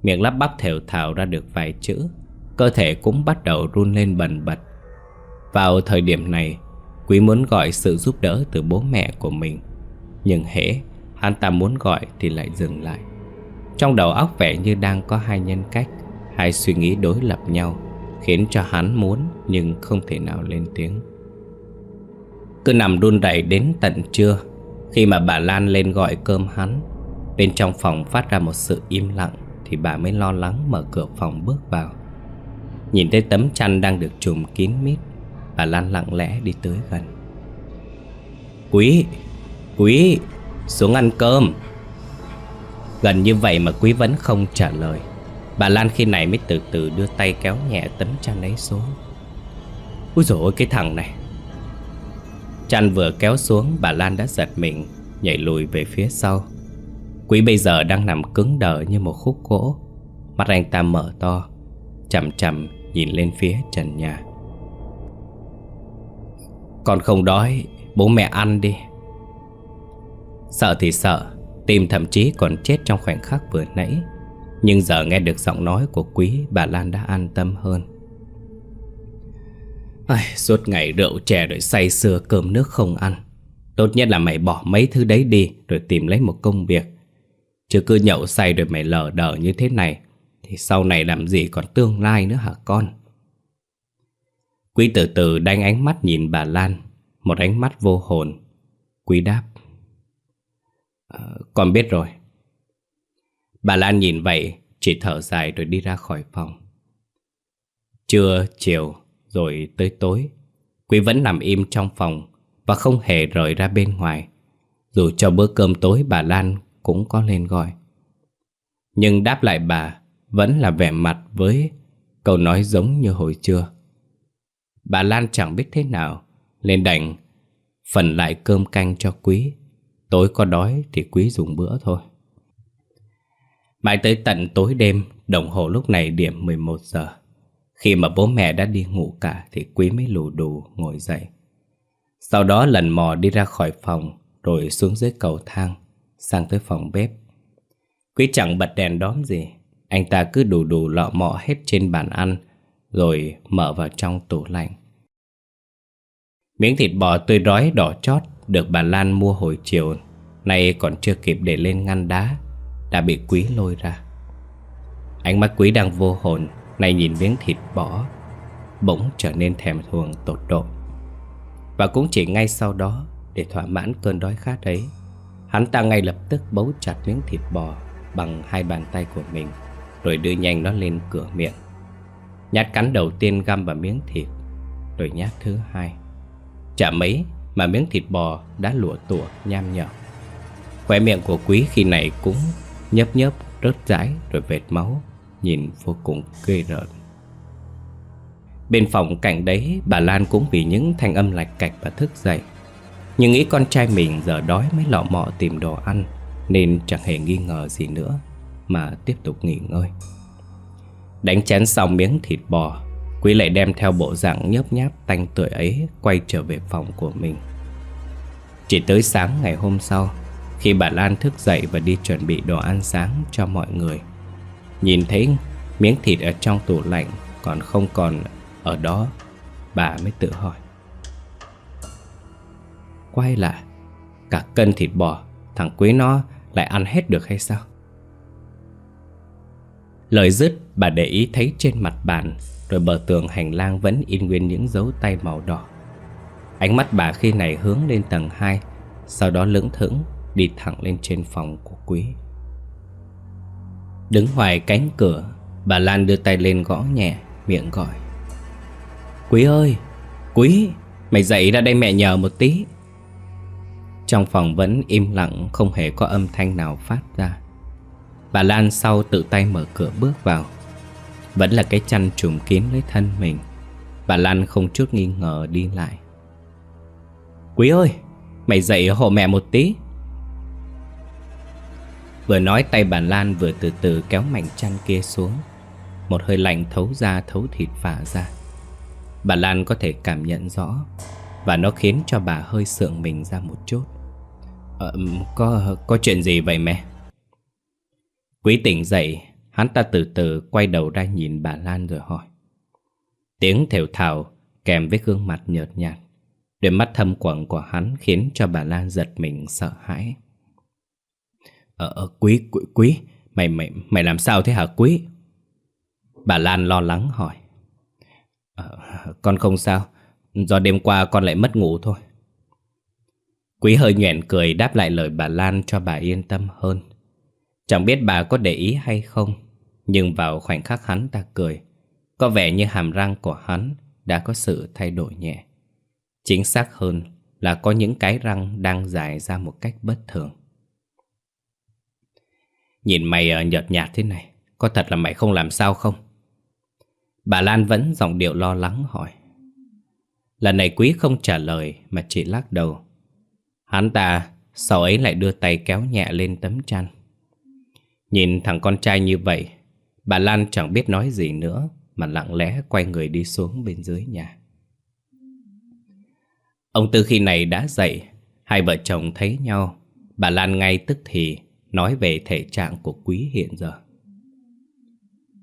Miệng lắp bắp thều thào ra được vài chữ, Cơ thể cũng bắt đầu run lên bần bật. Vào thời điểm này, Quý muốn gọi sự giúp đỡ từ bố mẹ của mình, Nhưng hễ Hắn ta muốn gọi thì lại dừng lại. Trong đầu óc vẻ như đang có hai nhân cách, Hai suy nghĩ đối lập nhau, Khiến cho hắn muốn Nhưng không thể nào lên tiếng. Cứ nằm đun đẩy đến tận trưa, Khi mà bà Lan lên gọi cơm hắn Bên trong phòng phát ra một sự im lặng, Thì bà mới lo lắng mở cửa phòng bước vào. Nhìn thấy tấm chăn đang được trùm kín mít, Bà Lan lặng lẽ đi tới gần. Quý Quý, Xuống ăn cơm. Gần như vậy mà Quý vẫn không trả lời. Bà Lan khi này mới từ từ đưa tay kéo nhẹ tấm chăn ấy xuống. Úi dồi ôi, cái thằng này. Chăn vừa kéo xuống, bà Lan đã giật mình, Nhảy lùi về phía sau. Quý bây giờ đang nằm cứng đờ như một khúc gỗ. Mắt anh ta mở to Chầm chầm nhìn lên phía trần nhà. Con không đói Bố mẹ ăn đi. Sợ thì sợ Tim thậm chí còn chết trong khoảnh khắc vừa nãy. Nhưng giờ nghe được giọng nói của quý Bà Lan đã an tâm hơn. Ai, Suốt ngày rượu chè rồi say sưa cơm nước không ăn. Tốt nhất là mày bỏ mấy thứ đấy đi Rồi tìm lấy một công việc. Chứ cứ nhậu say rồi mày lờ đờ như thế này Thì sau này làm gì còn tương lai nữa hả con? Quý từ từ đánh ánh mắt nhìn bà Lan Một ánh mắt vô hồn. Quý đáp à, Con biết rồi. Bà Lan nhìn vậy Chỉ thở dài rồi đi ra khỏi phòng. Trưa, chiều Rồi tới tối Quý vẫn nằm im trong phòng Và không hề rời ra bên ngoài. Dù cho bữa cơm tối bà Lan cũng có lên gọi. Nhưng đáp lại bà vẫn là vẻ mặt với câu nói giống như hồi trưa. Bà Lan chẳng biết thế nào, lên đành phần lại cơm canh cho quý. Tối có đói thì quý dùng bữa thôi. Mãi tới tận tối đêm, đồng hồ lúc này điểm 11 giờ. Khi mà bố mẹ đã đi ngủ cả thì quý mới lù đù ngồi dậy. Sau đó lần mò đi ra khỏi phòng rồi xuống dưới cầu thang sang tới phòng bếp. Quý chẳng bật đèn đóm gì, anh ta cứ đủ đủ lọ mọ hết trên bàn ăn rồi mở vào trong tủ lạnh. Miếng thịt bò tươi rói đỏ chót được bà Lan mua hồi chiều nay còn chưa kịp để lên ngăn đá đã bị quý lôi ra. Ánh mắt quý đang vô hồn nay nhìn miếng thịt bò Bỗng trở nên thèm thuồng tột độ Và cũng chỉ ngay sau đó Để thỏa mãn cơn đói khát ấy Hắn ta ngay lập tức bấu chặt miếng thịt bò Bằng hai bàn tay của mình, Rồi đưa nhanh nó lên cửa miệng. Nhát cắn đầu tiên găm vào miếng thịt, Rồi nhát thứ hai. Chả mấy mà miếng thịt bò đã lụa tủa, nham nhở. Khỏe miệng của quý khi này cũng nhấp nhấp rớt rãi, rồi vệt máu, Nhìn vô cùng ghê rợn. Bên phòng cạnh đấy, Bà Lan cũng vì những thanh âm lạch cạch và thức dậy nhưng nghĩ con trai mình giờ đói mới lọ mọ tìm đồ ăn, Nên chẳng hề nghi ngờ gì nữa, Mà tiếp tục nghỉ ngơi. Đánh chén xong miếng thịt bò, Quý lại đem theo bộ dạng nhớp nháp tanh tuổi ấy Quay trở về phòng của mình. Chỉ tới sáng ngày hôm sau, Khi bà Lan thức dậy và đi chuẩn bị đồ ăn sáng cho mọi người, Nhìn thấy miếng thịt ở trong tủ lạnh Còn không còn ở đó, Bà mới tự hỏi. Quay lại, Cả cân thịt bò, Thằng Quý nó lại ăn hết được hay sao? Lời dứt, bà để ý thấy trên mặt bàn, Rồi bờ tường hành lang vẫn in nguyên những dấu tay màu đỏ. Ánh mắt bà khi này hướng lên tầng 2 Sau đó lững thững, đi thẳng lên trên phòng của Quý. Đứng ngoài cánh cửa, Bà Lan đưa tay lên gõ nhẹ, Miệng gọi. Quý ơi, Quý, Mày dậy ra đây mẹ nhờ một tí. Trong phòng vẫn im lặng, Không hề có âm thanh nào phát ra. Bà Lan sau tự tay mở cửa bước vào. Vẫn là cái chăn trùm kín lấy thân mình. Bà Lan không chút nghi ngờ đi lại. Quý ơi, Mày dậy hộ mẹ một tí. Vừa nói tay bà Lan vừa từ từ kéo mảnh chăn kia xuống. Một hơi lạnh thấu ra thấu thịt phả ra. Bà Lan có thể cảm nhận rõ Và nó khiến cho bà hơi sượng mình ra một chút ờ, ừ, có, có chuyện gì vậy mẹ? Quý tỉnh dậy Hắn ta từ từ quay đầu ra nhìn bà Lan rồi hỏi Tiếng thều thào kèm với gương mặt nhợt nhạt Đôi mắt thâm quẩn của hắn khiến cho bà Lan giật mình sợ hãi Ờ, ờ quý, quý, quý, mày, mày, mày làm sao thế hả quý? Bà Lan lo lắng hỏi. Ờ, con không sao, do đêm qua con lại mất ngủ thôi. Quý hơi nhoẻn cười đáp lại lời bà Lan cho bà yên tâm hơn. Chẳng biết bà có để ý hay không, nhưng vào khoảnh khắc hắn ta cười, có vẻ như hàm răng của hắn đã có sự thay đổi nhẹ. Chính xác hơn là có những cái răng đang dài ra một cách bất thường. Nhìn mày ờ, nhợt nhạt thế này Có thật là mày không làm sao không Bà Lan vẫn giọng điệu lo lắng hỏi Lần này quý không trả lời Mà chỉ lắc đầu Hắn ta sau ấy lại đưa tay kéo nhẹ lên tấm chăn. Nhìn thằng con trai như vậy, Bà Lan chẳng biết nói gì nữa Mà lặng lẽ quay người đi xuống bên dưới nhà. Ông Tư khi này đã dậy, Hai vợ chồng thấy nhau, Bà Lan ngay tức thì Nói về thể trạng của Quý hiện giờ.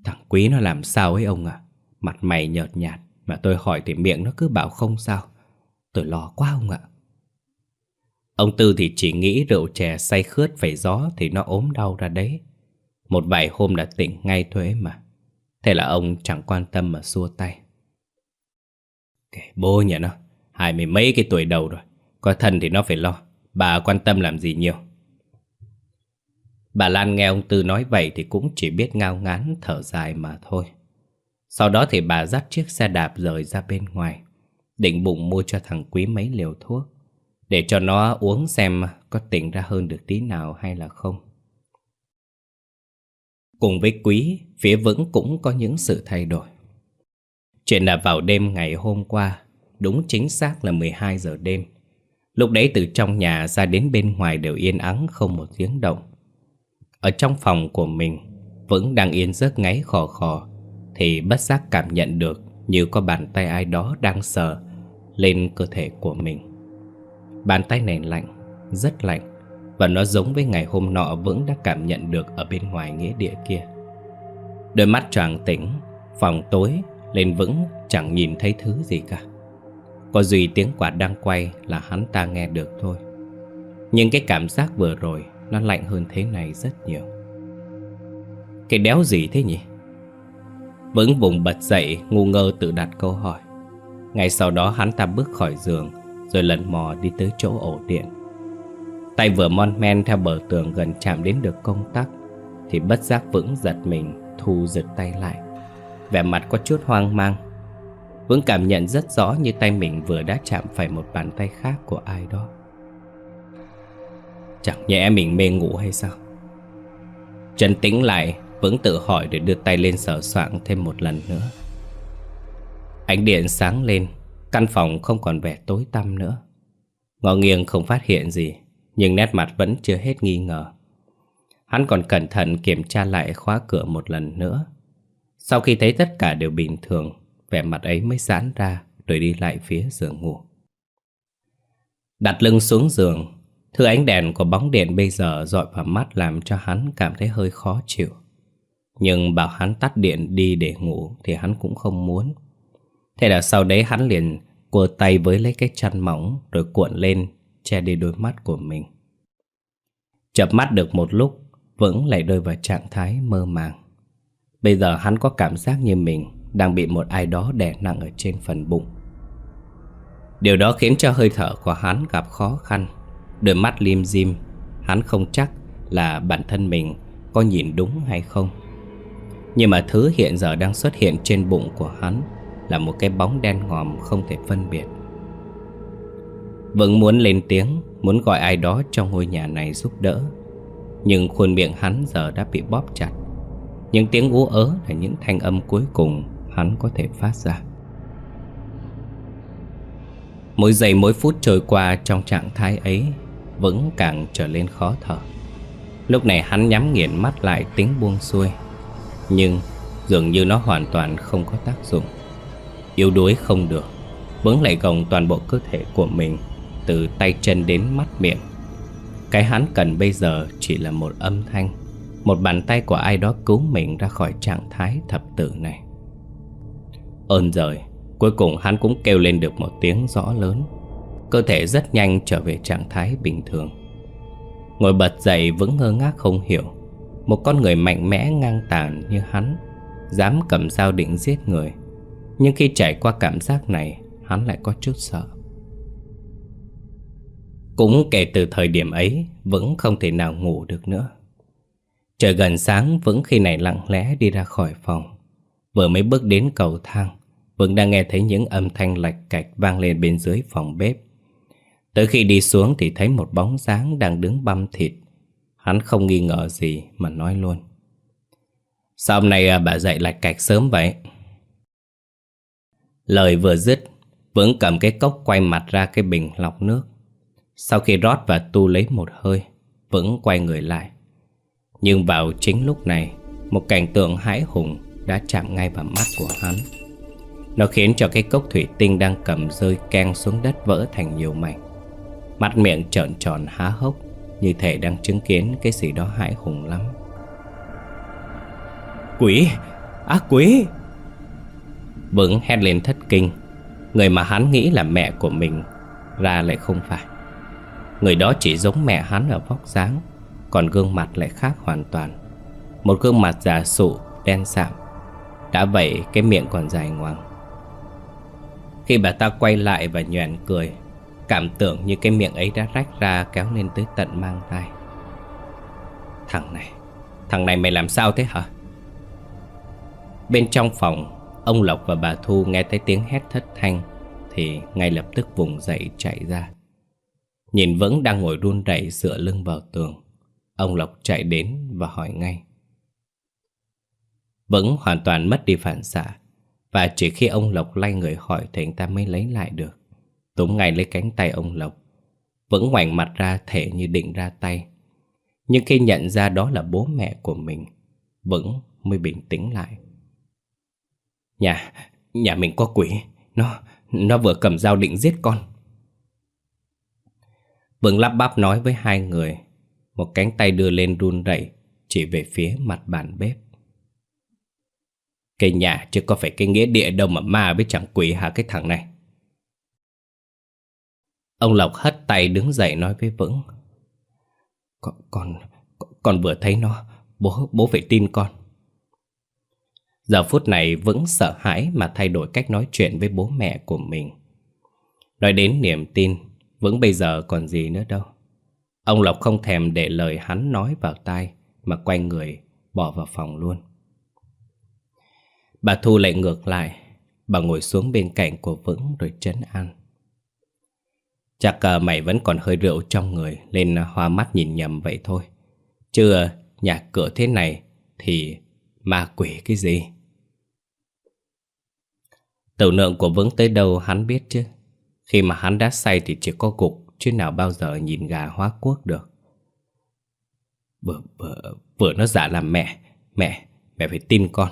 Thằng Quý nó làm sao ấy ông à Mặt mày nhợt nhạt Mà tôi hỏi thì miệng nó cứ bảo không sao. Tôi lo quá ông ạ. Ông Tư thì chỉ nghĩ rượu chè say khướt phải gió Thì nó ốm đau ra đấy. Một vài hôm đã tỉnh ngay thôi ấy mà. Thế là ông chẳng quan tâm mà xua tay. Kể bố nhà nó Hai mươi mấy cái tuổi đầu rồi Có thân thì nó phải lo Bà quan tâm làm gì nhiều? Bà Lan nghe ông Tư nói vậy thì cũng chỉ biết ngao ngán thở dài mà thôi. Sau đó thì bà dắt chiếc xe đạp rời ra bên ngoài, định bụng mua cho thằng Quý mấy liều thuốc, để cho nó uống xem có tỉnh ra hơn được tí nào hay là không. Cùng với Quý, phía Vững cũng có những sự thay đổi. Chuyện là vào đêm ngày hôm qua, đúng chính xác là 12 giờ đêm. Lúc đấy từ trong nhà ra đến bên ngoài đều yên ắng không một tiếng động. Ở trong phòng của mình, Vững đang yên giấc ngáy khò khò, thì bất giác cảm nhận được như có bàn tay ai đó đang sờ lên cơ thể của mình. Bàn tay này lạnh, rất lạnh, và nó giống với ngày hôm nọ Vững đã cảm nhận được ở bên ngoài nghĩa địa kia. Đôi mắt choàng tỉnh, phòng tối, lên Vững chẳng nhìn thấy thứ gì cả. Có duy tiếng quạt đang quay là hắn ta nghe được thôi. Nhưng cái cảm giác vừa rồi nó lạnh hơn thế này rất nhiều. Cái đéo gì thế nhỉ? Vững vùng bật dậy ngu ngơ tự đặt câu hỏi Ngay sau đó hắn ta bước khỏi giường rồi lần mò đi tới chỗ ổ điện. Tay vừa mon men theo bờ tường gần chạm đến được công tắc, Thì bất giác Vững giật mình, thu giật tay lại. Vẻ mặt có chút hoang mang. Vững cảm nhận rất rõ như tay mình vừa đã chạm phải một bàn tay khác của ai đó. Chẳng nhẽ mình mê ngủ hay sao? Trần tĩnh lại vững tự hỏi để đưa tay lên sờ soạn thêm một lần nữa. Ánh điện sáng lên Căn phòng không còn vẻ tối tăm nữa Ngọ nghiêng không phát hiện gì, Nhưng nét mặt vẫn chưa hết nghi ngờ Hắn còn cẩn thận kiểm tra lại khóa cửa một lần nữa Sau khi thấy tất cả đều bình thường, Vẻ mặt ấy mới giãn ra, Rồi đi lại phía giường ngủ Đặt lưng xuống giường, Thứ ánh đèn của bóng điện bây giờ dọi vào mắt làm cho hắn cảm thấy hơi khó chịu. Nhưng bảo hắn tắt điện đi để ngủ thì hắn cũng không muốn. Thế là sau đấy hắn liền cua tay với lấy cái chăn mỏng rồi cuộn lên che đi đôi mắt của mình. Chập mắt được một lúc, vẫn lại rơi vào trạng thái mơ màng. Bây giờ hắn có cảm giác như mình đang bị một ai đó đè nặng ở trên phần bụng. Điều đó khiến cho hơi thở của hắn gặp khó khăn. Đôi mắt lim dim, hắn không chắc là bản thân mình có nhìn đúng hay không. Nhưng mà thứ hiện giờ đang xuất hiện trên bụng của hắn là một cái bóng đen ngòm không thể phân biệt. Vẫn muốn lên tiếng, Muốn gọi ai đó trong ngôi nhà này giúp đỡ. Nhưng khuôn miệng hắn giờ đã bị bóp chặt. Những tiếng ú ớ là những thanh âm cuối cùng Hắn có thể phát ra. Mỗi giây mỗi phút trôi qua trong trạng thái ấy Vẫn càng trở lên khó thở. Lúc này hắn nhắm nghiền mắt lại tính buông xuôi, nhưng dường như nó hoàn toàn không có tác dụng. Yếu đuối không được. Bướng lại gồng toàn bộ cơ thể của mình, Từ tay chân đến mắt miệng. Cái hắn cần bây giờ chỉ là một âm thanh, Một bàn tay của ai đó cứu mình ra khỏi trạng thái thập tử này. Ơn rời Cuối cùng hắn cũng kêu lên được một tiếng rõ lớn. Cơ thể rất nhanh trở về trạng thái bình thường. Ngồi bật dậy vẫn ngơ ngác không hiểu. Một con người mạnh mẽ ngang tàn như hắn, Dám cầm dao định giết người. Nhưng khi trải qua cảm giác này, Hắn lại có chút sợ. Cũng kể từ thời điểm ấy, Vẫn không thể nào ngủ được nữa. Trời gần sáng Vẫn khi này lặng lẽ đi ra khỏi phòng. Vừa mới bước đến cầu thang, Vẫn đang nghe thấy những âm thanh lạch cạch Vang lên bên dưới phòng bếp. Tới khi đi xuống thì thấy một bóng dáng Đang đứng băm thịt. Hắn không nghi ngờ gì mà nói luôn. Sao hôm nay à, bà dậy lạch cạch sớm vậy? Lời vừa dứt Vững cầm cái cốc quay mặt ra cái bình lọc nước. Sau khi rót và tu lấy một hơi, Vững quay người lại. Nhưng vào chính lúc này, Một cảnh tượng hãi hùng Đã chạm ngay vào mắt của hắn. Nó khiến cho cái cốc thủy tinh Đang cầm rơi keng xuống đất vỡ thành nhiều mảnh. Mắt miệng trợn tròn há hốc, như thể đang chứng kiến cái gì đó hãi hùng lắm. Quỷ! Ác quỷ! Vững hét lên thất kinh. Người mà hắn nghĩ là mẹ của mình Ra lại không phải. Người đó chỉ giống mẹ hắn ở vóc dáng Còn gương mặt lại khác hoàn toàn. Một gương mặt già sụ, đen sạm. Đã vậy cái miệng còn dài ngoằng. Khi bà ta quay lại và nhoẻn cười Cảm tưởng như cái miệng ấy đã rách ra kéo lên tới tận mang tay Thằng này Thằng này mày làm sao thế hả? Bên trong phòng Ông Lộc và bà Thu nghe thấy tiếng hét thất thanh Thì ngay lập tức vùng dậy chạy ra. Nhìn vẫn đang ngồi run rẩy dựa lưng vào tường, Ông Lộc chạy đến và hỏi ngay. Vẫn hoàn toàn mất đi phản xạ Và chỉ khi ông Lộc lay người hỏi Thì anh ta mới lấy lại được. Túm ngay lấy cánh tay ông Lộc, Vẫn ngoảnh mặt ra thể như định ra tay. Nhưng khi nhận ra đó là bố mẹ của mình, Vẫn mới bình tĩnh lại. Nhà, nhà mình có quỷ. Nó, nó vừa cầm dao định giết con. Vương lắp bắp nói với hai người. Một cánh tay đưa lên run rẩy Chỉ về phía mặt bàn bếp. Cây nhà chứ có phải cái nghĩa địa đâu mà ma với chẳng quỷ hả cái thằng này? Ông Lộc hất tay đứng dậy nói với Vững. Con, con, con vừa thấy nó Bố, bố phải tin con. Giờ phút này vẫn sợ hãi mà thay đổi cách nói chuyện với bố mẹ của mình. Nói đến niềm tin, Vững bây giờ còn gì nữa đâu. Ông Lộc không thèm để lời hắn nói vào tai, Mà quay người, bỏ vào phòng luôn. Bà Thu lại ngược lại, Bà ngồi xuống bên cạnh của Vững rồi trấn an. Chắc à, mày vẫn còn hơi rượu trong người, Nên à, hoa mắt nhìn nhầm vậy thôi. Chứ à, nhà cửa thế này Thì ma quỷ cái gì? Tẩu lượng của Vững tới đâu hắn biết chứ? Khi mà hắn đã say thì chỉ có cục Chứ nào bao giờ nhìn gà hóa quốc được. Vừa, vừa, vừa nó giả làm mẹ Mẹ, mẹ phải tin con.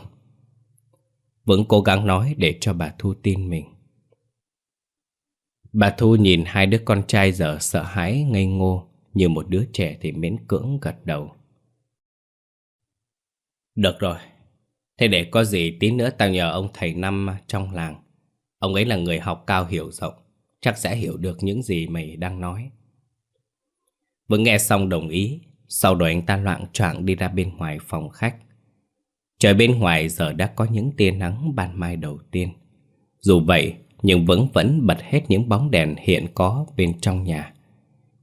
Vững cố gắng nói để cho bà Thu tin mình. Bà Thu nhìn hai đứa con trai giờ sợ hãi ngây ngô Như một đứa trẻ thì miễn cưỡng gật đầu. Được rồi Thế để có gì tí nữa tao nhờ ông thầy Năm trong làng. Ông ấy là người học cao hiểu rộng, Chắc sẽ hiểu được những gì mày đang nói. Vừa nghe xong đồng ý, Sau đó anh ta loạn choạng đi ra bên ngoài phòng khách. Trời bên ngoài giờ đã có những tia nắng ban mai đầu tiên. Dù vậy, nhưng vẫn vẫn bật hết những bóng đèn hiện có bên trong nhà.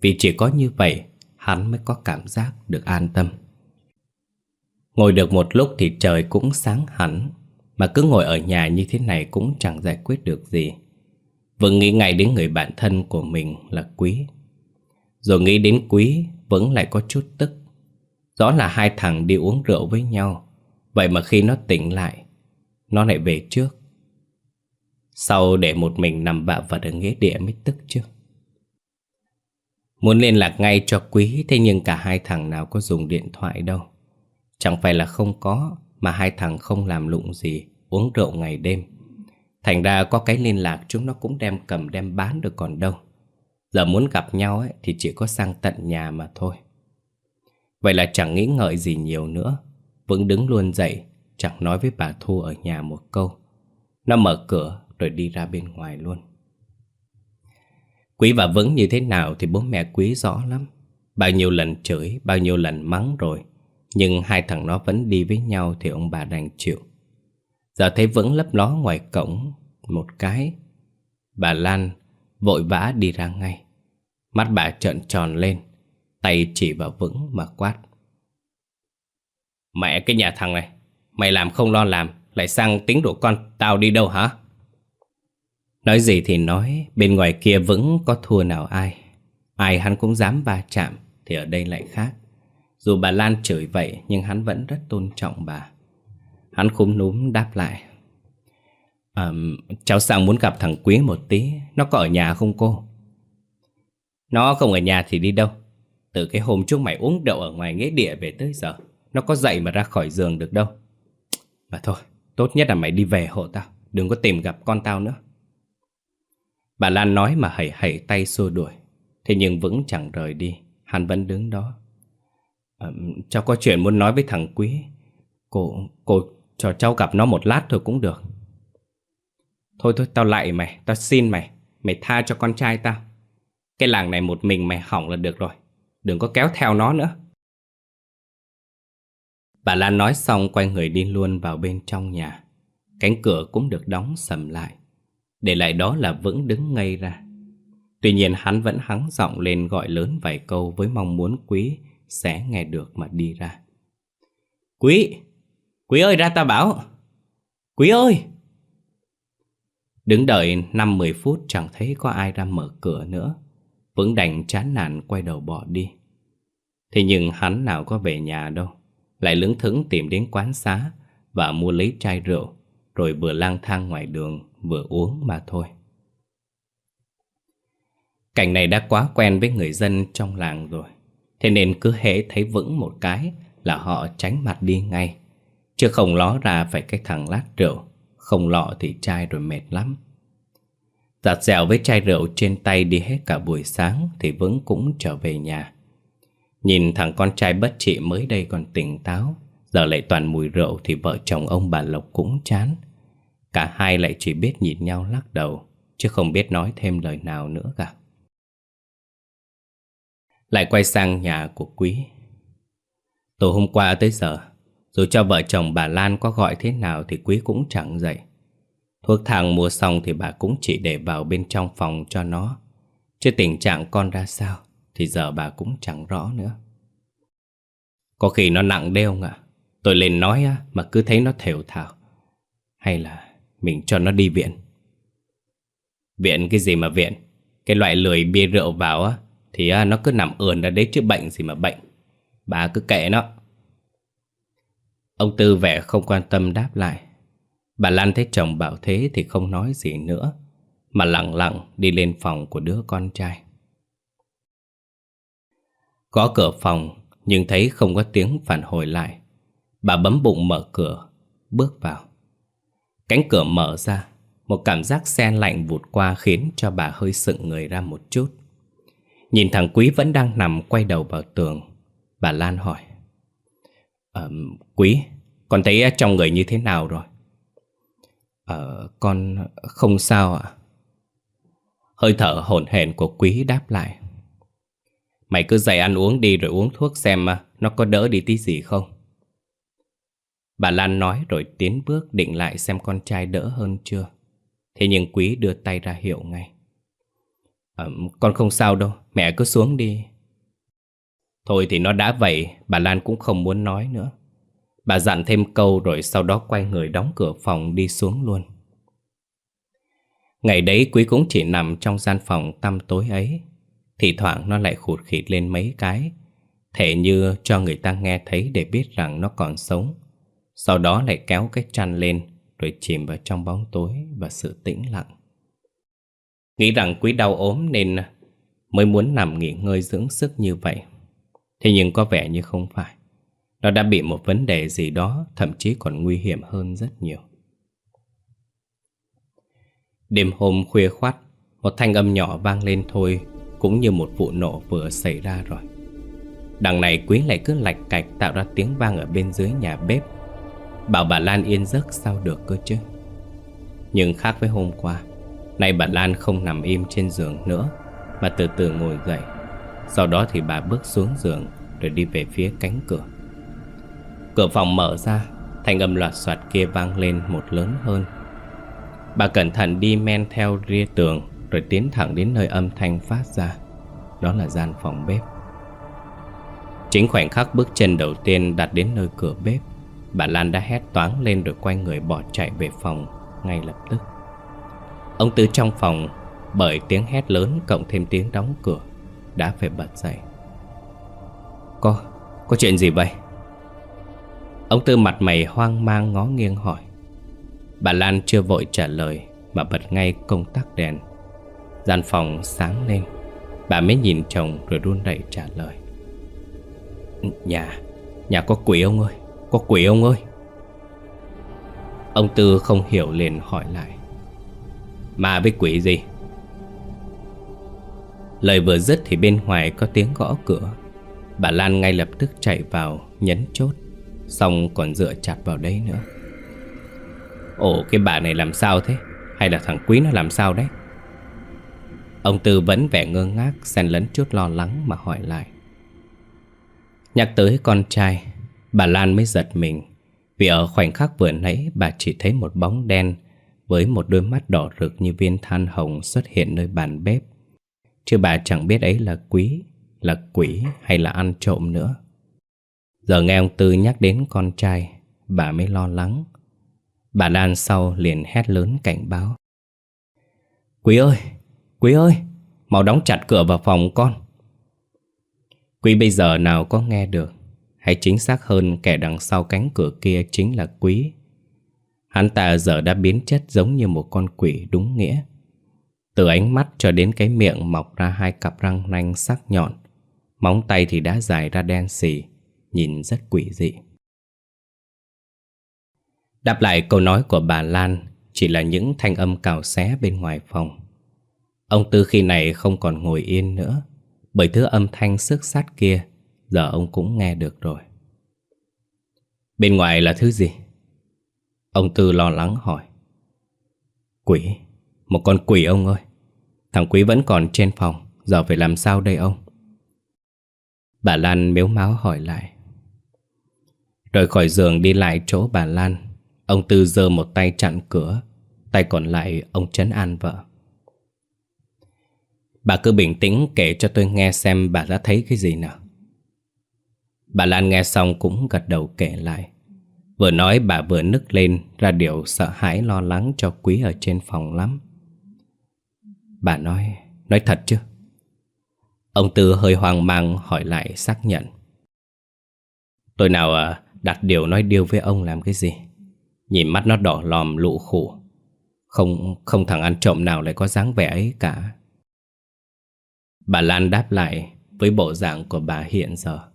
Vì chỉ có như vậy, hắn mới có cảm giác được an tâm. Ngồi được một lúc thì trời cũng sáng hẳn, Mà cứ ngồi ở nhà như thế này cũng chẳng giải quyết được gì. Vẫn nghĩ ngay đến người bạn thân của mình là Quý. Rồi nghĩ đến Quý, vẫn lại có chút tức. Rõ là hai thằng đi uống rượu với nhau, Vậy mà khi nó tỉnh lại, Nó lại về trước. Sau để một mình nằm bạ vật ở nghĩa địa mới tức chứ. Muốn liên lạc ngay cho quý, Thế nhưng cả hai thằng nào có dùng điện thoại đâu. Chẳng phải là không có Mà hai thằng không làm lụng gì Uống rượu ngày đêm. Thành ra có cái liên lạc chúng nó cũng đem cầm đem bán được còn đâu. Giờ muốn gặp nhau ấy, thì chỉ có sang tận nhà mà thôi. Vậy là chẳng nghĩ ngợi gì nhiều nữa. Vững đứng luôn dậy Chẳng nói với bà Thu ở nhà một câu. Nó mở cửa rồi đi ra bên ngoài luôn. Quý và Vững như thế nào thì bố mẹ Quý rõ lắm. Bao nhiêu lần chửi, bao nhiêu lần mắng rồi nhưng hai thằng nó vẫn đi với nhau thì ông bà đành chịu. Giờ thấy vẫn lấp ló ngoài cổng một cái, Bà Lan vội vã đi ra ngay. Mắt bà trợn tròn lên, Tay chỉ vào Vững mà quát. Mẹ cái nhà thằng này, Mày làm không lo làm, Lại sang tính đổ con tao đi đâu hả? Nói gì thì nói, Bên ngoài kia vững có thua nào ai. Ai hắn cũng dám va chạm Thì ở đây lại khác. Dù bà Lan chửi vậy Nhưng hắn vẫn rất tôn trọng bà. Hắn khúm núm đáp lại à, Cháu sang muốn gặp thằng Quý một tí Nó có ở nhà không cô? Nó không ở nhà thì đi đâu. Từ cái hôm trước mày uống rượu ở ngoài nghĩa địa về tới giờ nó có dậy mà ra khỏi giường được đâu. Mà thôi Tốt nhất là mày đi về hộ tao Đừng có tìm gặp con tao nữa. Bà Lan nói mà hẩy hẩy tay xua đuổi. Thế nhưng vẫn chẳng rời đi Hắn vẫn đứng đó à, Cháu có chuyện muốn nói với thằng Quý. Cô, cô cho cháu gặp nó một lát thôi cũng được. Thôi thôi tao lại mày Tao xin mày. Mày tha cho con trai tao. Cái làng này một mình mày hỏng là được rồi. Đừng có kéo theo nó nữa. Bà Lan nói xong quay người đi luôn vào bên trong nhà. Cánh cửa cũng được đóng sầm lại. Để lại đó là Vững đứng ngây ra. Tuy nhiên hắn vẫn hắng giọng lên gọi lớn vài câu Với mong muốn Quý sẽ nghe được mà đi ra Quý! Quý ơi ra ta bảo! Quý ơi! Đứng đợi 5-10 phút chẳng thấy có ai ra mở cửa nữa Vững đành chán nản quay đầu bỏ đi Thế nhưng hắn nào có về nhà đâu lại lững thững tìm đến quán xá và mua lấy chai rượu, rồi vừa lang thang ngoài đường vừa uống mà thôi. Cảnh này đã quá quen với người dân trong làng rồi, thế nên cứ hễ thấy vững một cái là họ tránh mặt đi ngay, chứ không ló ra phải cái thằng lát rượu, không lọ thì chai rồi mệt lắm. Giặt dẻo với chai rượu trên tay đi hết cả buổi sáng thì Vững cũng trở về nhà. Nhìn thằng con trai bất trị mới đây còn tỉnh táo, giờ lại toàn mùi rượu thì vợ chồng ông bà Lộc cũng chán. Cả hai lại chỉ biết nhìn nhau lắc đầu, chứ không biết nói thêm lời nào nữa cả. Lại quay sang nhà của Quý. Từ hôm qua tới giờ, dù cho vợ chồng bà Lan có gọi thế nào thì Quý cũng chẳng dậy. Thuốc thang mua xong thì bà cũng chỉ để vào bên trong phòng cho nó. Chứ tình trạng con ra sao thì giờ bà cũng chẳng rõ nữa. Có khi nó nặng đeo không ạ? Tôi lên nói á, mà cứ thấy nó thều thào. Hay là mình cho nó đi viện? Viện cái gì mà viện? Cái loại lười bia rượu vào á, thì à, nó cứ nằm ườn ra đấy chứ bệnh gì mà bệnh. Bà cứ kệ nó. Ông Tư vẻ không quan tâm đáp lại. Bà Lan thấy chồng bảo thế thì không nói gì nữa, mà lặng lặng đi lên phòng của đứa con trai. Có cửa phòng, nhưng thấy không có tiếng phản hồi lại. Bà bấm bụng mở cửa, bước vào. Cánh cửa mở ra, một cảm giác sen lạnh vụt qua khiến cho bà hơi sững người ra một chút. Nhìn thằng Quý vẫn đang nằm quay đầu vào tường, bà Lan hỏi. Ờ, Quý, con thấy trong người như thế nào rồi? Ờ, con không sao ạ. Hơi thở hổn hển của quý đáp lại. Mày cứ dậy ăn uống đi rồi uống thuốc xem à, nó có đỡ đi tí gì không. Bà Lan nói rồi tiến bước định lại xem con trai đỡ hơn chưa. Thế nhưng quý đưa tay ra hiệu ngay. À, con không sao đâu, mẹ cứ xuống đi. Thôi thì nó đã vậy, bà Lan cũng không muốn nói nữa. Bà dặn thêm câu rồi sau đó quay người đóng cửa phòng đi xuống luôn. Ngày đấy Quý cũng chỉ nằm trong gian phòng tăm tối ấy. Thì thoảng nó lại khụt khịt lên mấy cái, thể như cho người ta nghe thấy để biết rằng nó còn sống. Sau đó lại kéo cái chăn lên rồi chìm vào trong bóng tối và sự tĩnh lặng. Nghĩ rằng Quý đau ốm nên mới muốn nằm nghỉ ngơi dưỡng sức như vậy. Thế nhưng có vẻ như không phải. Nó đã bị một vấn đề gì đó, Thậm chí còn nguy hiểm hơn rất nhiều Đêm hôm khuya khoát Một thanh âm nhỏ vang lên thôi, Cũng như một vụ nổ vừa xảy ra rồi Đằng này quý lại cứ lạch cạch Tạo ra tiếng vang ở bên dưới nhà bếp, Bảo bà Lan yên giấc sao được cơ chứ Nhưng khác với hôm qua Nay bà Lan không nằm im trên giường nữa, Mà từ từ ngồi dậy. Sau đó thì bà bước xuống giường Rồi đi về phía cánh cửa. Cửa phòng mở ra Thành âm loạt soạt kia vang lên một lớn hơn. Bà cẩn thận đi men theo ria tường Rồi tiến thẳng đến nơi âm thanh phát ra. Đó là gian phòng bếp. Chính khoảnh khắc bước chân đầu tiên đặt đến nơi cửa bếp, Bà Lan đã hét toáng lên rồi quay người bỏ chạy về phòng ngay lập tức. Ông Tư trong phòng bởi tiếng hét lớn cộng thêm tiếng đóng cửa Đã phải bật dậy. Có, có chuyện gì vậy? Ông Tư mặt mày hoang mang ngó nghiêng hỏi. Bà Lan chưa vội trả lời Mà bật ngay công tắc đèn. Gian phòng sáng lên Bà mới nhìn chồng rồi run rẩy trả lời. Nhà, nhà có quỷ ông ơi Có quỷ ông ơi. Ông Tư không hiểu liền hỏi lại. Mà với quỷ gì? Lời vừa dứt thì bên ngoài có tiếng gõ cửa. Bà Lan ngay lập tức chạy vào, nhấn chốt, Xong còn dựa chặt vào đấy nữa. Ồ, cái bà này làm sao thế? Hay là thằng Quý nó làm sao đấy? Ông Tư vẫn vẻ ngơ ngác, xen lẫn chút lo lắng mà hỏi lại. Nhắc tới con trai, Bà Lan mới giật mình. Vì ở khoảnh khắc vừa nãy, Bà chỉ thấy một bóng đen với một đôi mắt đỏ rực như viên than hồng Xuất hiện nơi bàn bếp. Chứ bà chẳng biết ấy là quý Là quỷ hay là ăn trộm nữa. Giờ nghe ông Tư nhắc đến con trai Bà mới lo lắng. Bà Lan sau liền hét lớn cảnh báo. Quý ơi, Quý ơi Mau đóng chặt cửa vào phòng con. Quý bây giờ nào có nghe được Hay chính xác hơn kẻ đằng sau cánh cửa kia chính là Quý. Hắn ta giờ đã biến chất giống như một con quỷ đúng nghĩa. Từ ánh mắt cho đến cái miệng mọc ra hai cặp răng nanh sắc nhọn, Móng tay thì đã dài ra đen xì, Nhìn rất quỷ dị. Đáp lại câu nói của bà Lan, Chỉ là những thanh âm cào xé bên ngoài phòng. Ông Tư khi này không còn ngồi yên nữa, Bởi thứ âm thanh sức sát kia, Giờ ông cũng nghe được rồi. Bên ngoài là thứ gì? Ông Tư lo lắng hỏi. Quỷ, Một con quỷ ông ơi. Thằng Quý vẫn còn trên phòng, Giờ phải làm sao đây ông? Bà Lan miếu máu hỏi lại. Rời khỏi giường đi lại chỗ bà Lan, Ông Tư giơ một tay chặn cửa, Tay còn lại ông chấn an vợ. Bà cứ bình tĩnh kể cho tôi nghe xem bà đã thấy cái gì nào. Bà Lan nghe xong cũng gật đầu kể lại. Vừa nói bà vừa nức lên ra điều sợ hãi lo lắng cho quý ở trên phòng lắm. Bà nói, nói thật chứ? Ông Tư hơi hoang mang hỏi lại xác nhận. Tôi nào à, đặt điều nói điều với ông làm cái gì? Nhìn mắt nó đỏ lòm lụ khủ Không không thằng ăn trộm nào lại có dáng vẻ ấy cả. Bà Lan đáp lại với bộ dạng của bà hiện giờ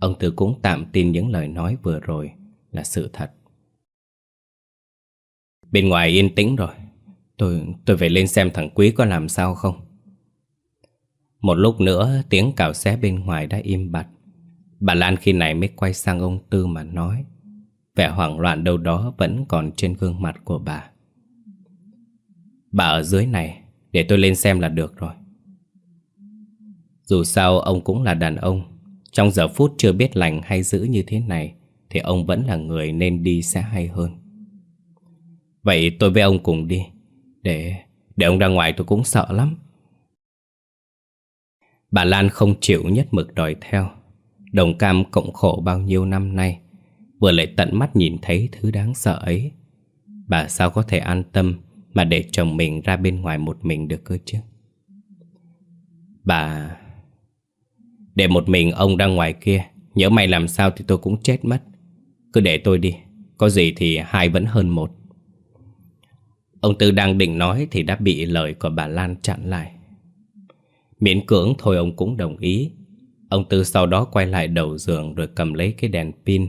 Ông Tư cũng tạm tin những lời nói vừa rồi là sự thật. Bên ngoài yên tĩnh rồi. Tôi tôi phải lên xem thằng Quý có làm sao không. Một lúc nữa, tiếng cào xé bên ngoài đã im bặt. Bà Lan khi này mới quay sang ông Tư mà nói, Vẻ hoảng loạn đâu đó vẫn còn trên gương mặt của bà. Bà ở dưới này, Để tôi lên xem là được rồi. Dù sao ông cũng là đàn ông, Trong giờ phút chưa biết lành hay giữ như thế này thì ông vẫn là người nên đi sẽ hay hơn. Vậy tôi với ông cùng đi. Để để ông ra ngoài tôi cũng sợ lắm. Bà Lan không chịu nhất mực đòi theo. Đồng cam cộng khổ bao nhiêu năm nay, Vừa lại tận mắt nhìn thấy thứ đáng sợ ấy. Bà sao có thể an tâm Mà để chồng mình ra bên ngoài một mình được cơ chứ? Bà, Để một mình ông ra ngoài kia, Nhớ mày làm sao thì tôi cũng chết mất. Cứ để tôi đi, Có gì thì hai vẫn hơn một. Ông Tư đang định nói Thì đã bị lời của bà Lan chặn lại. Miễn cưỡng thôi ông cũng đồng ý. Ông Tư sau đó quay lại đầu giường Rồi cầm lấy cái đèn pin.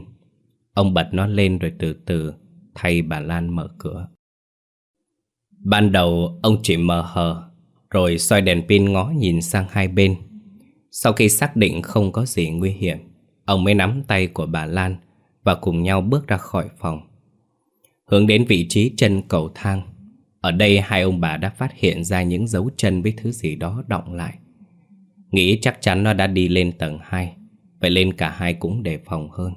Ông bật nó lên rồi từ từ Thay bà Lan mở cửa. Ban đầu, ông chỉ mờ hờ, Rồi xoay đèn pin ngó nhìn sang hai bên. Sau khi xác định không có gì nguy hiểm, Ông mới nắm tay của bà Lan và cùng nhau bước ra khỏi phòng. Hướng đến vị trí chân cầu thang, Ở đây hai ông bà đã phát hiện ra những dấu chân với thứ gì đó động lại. Nghĩ chắc chắn nó đã đi lên tầng 2 Vậy lên cả hai cũng đề phòng hơn.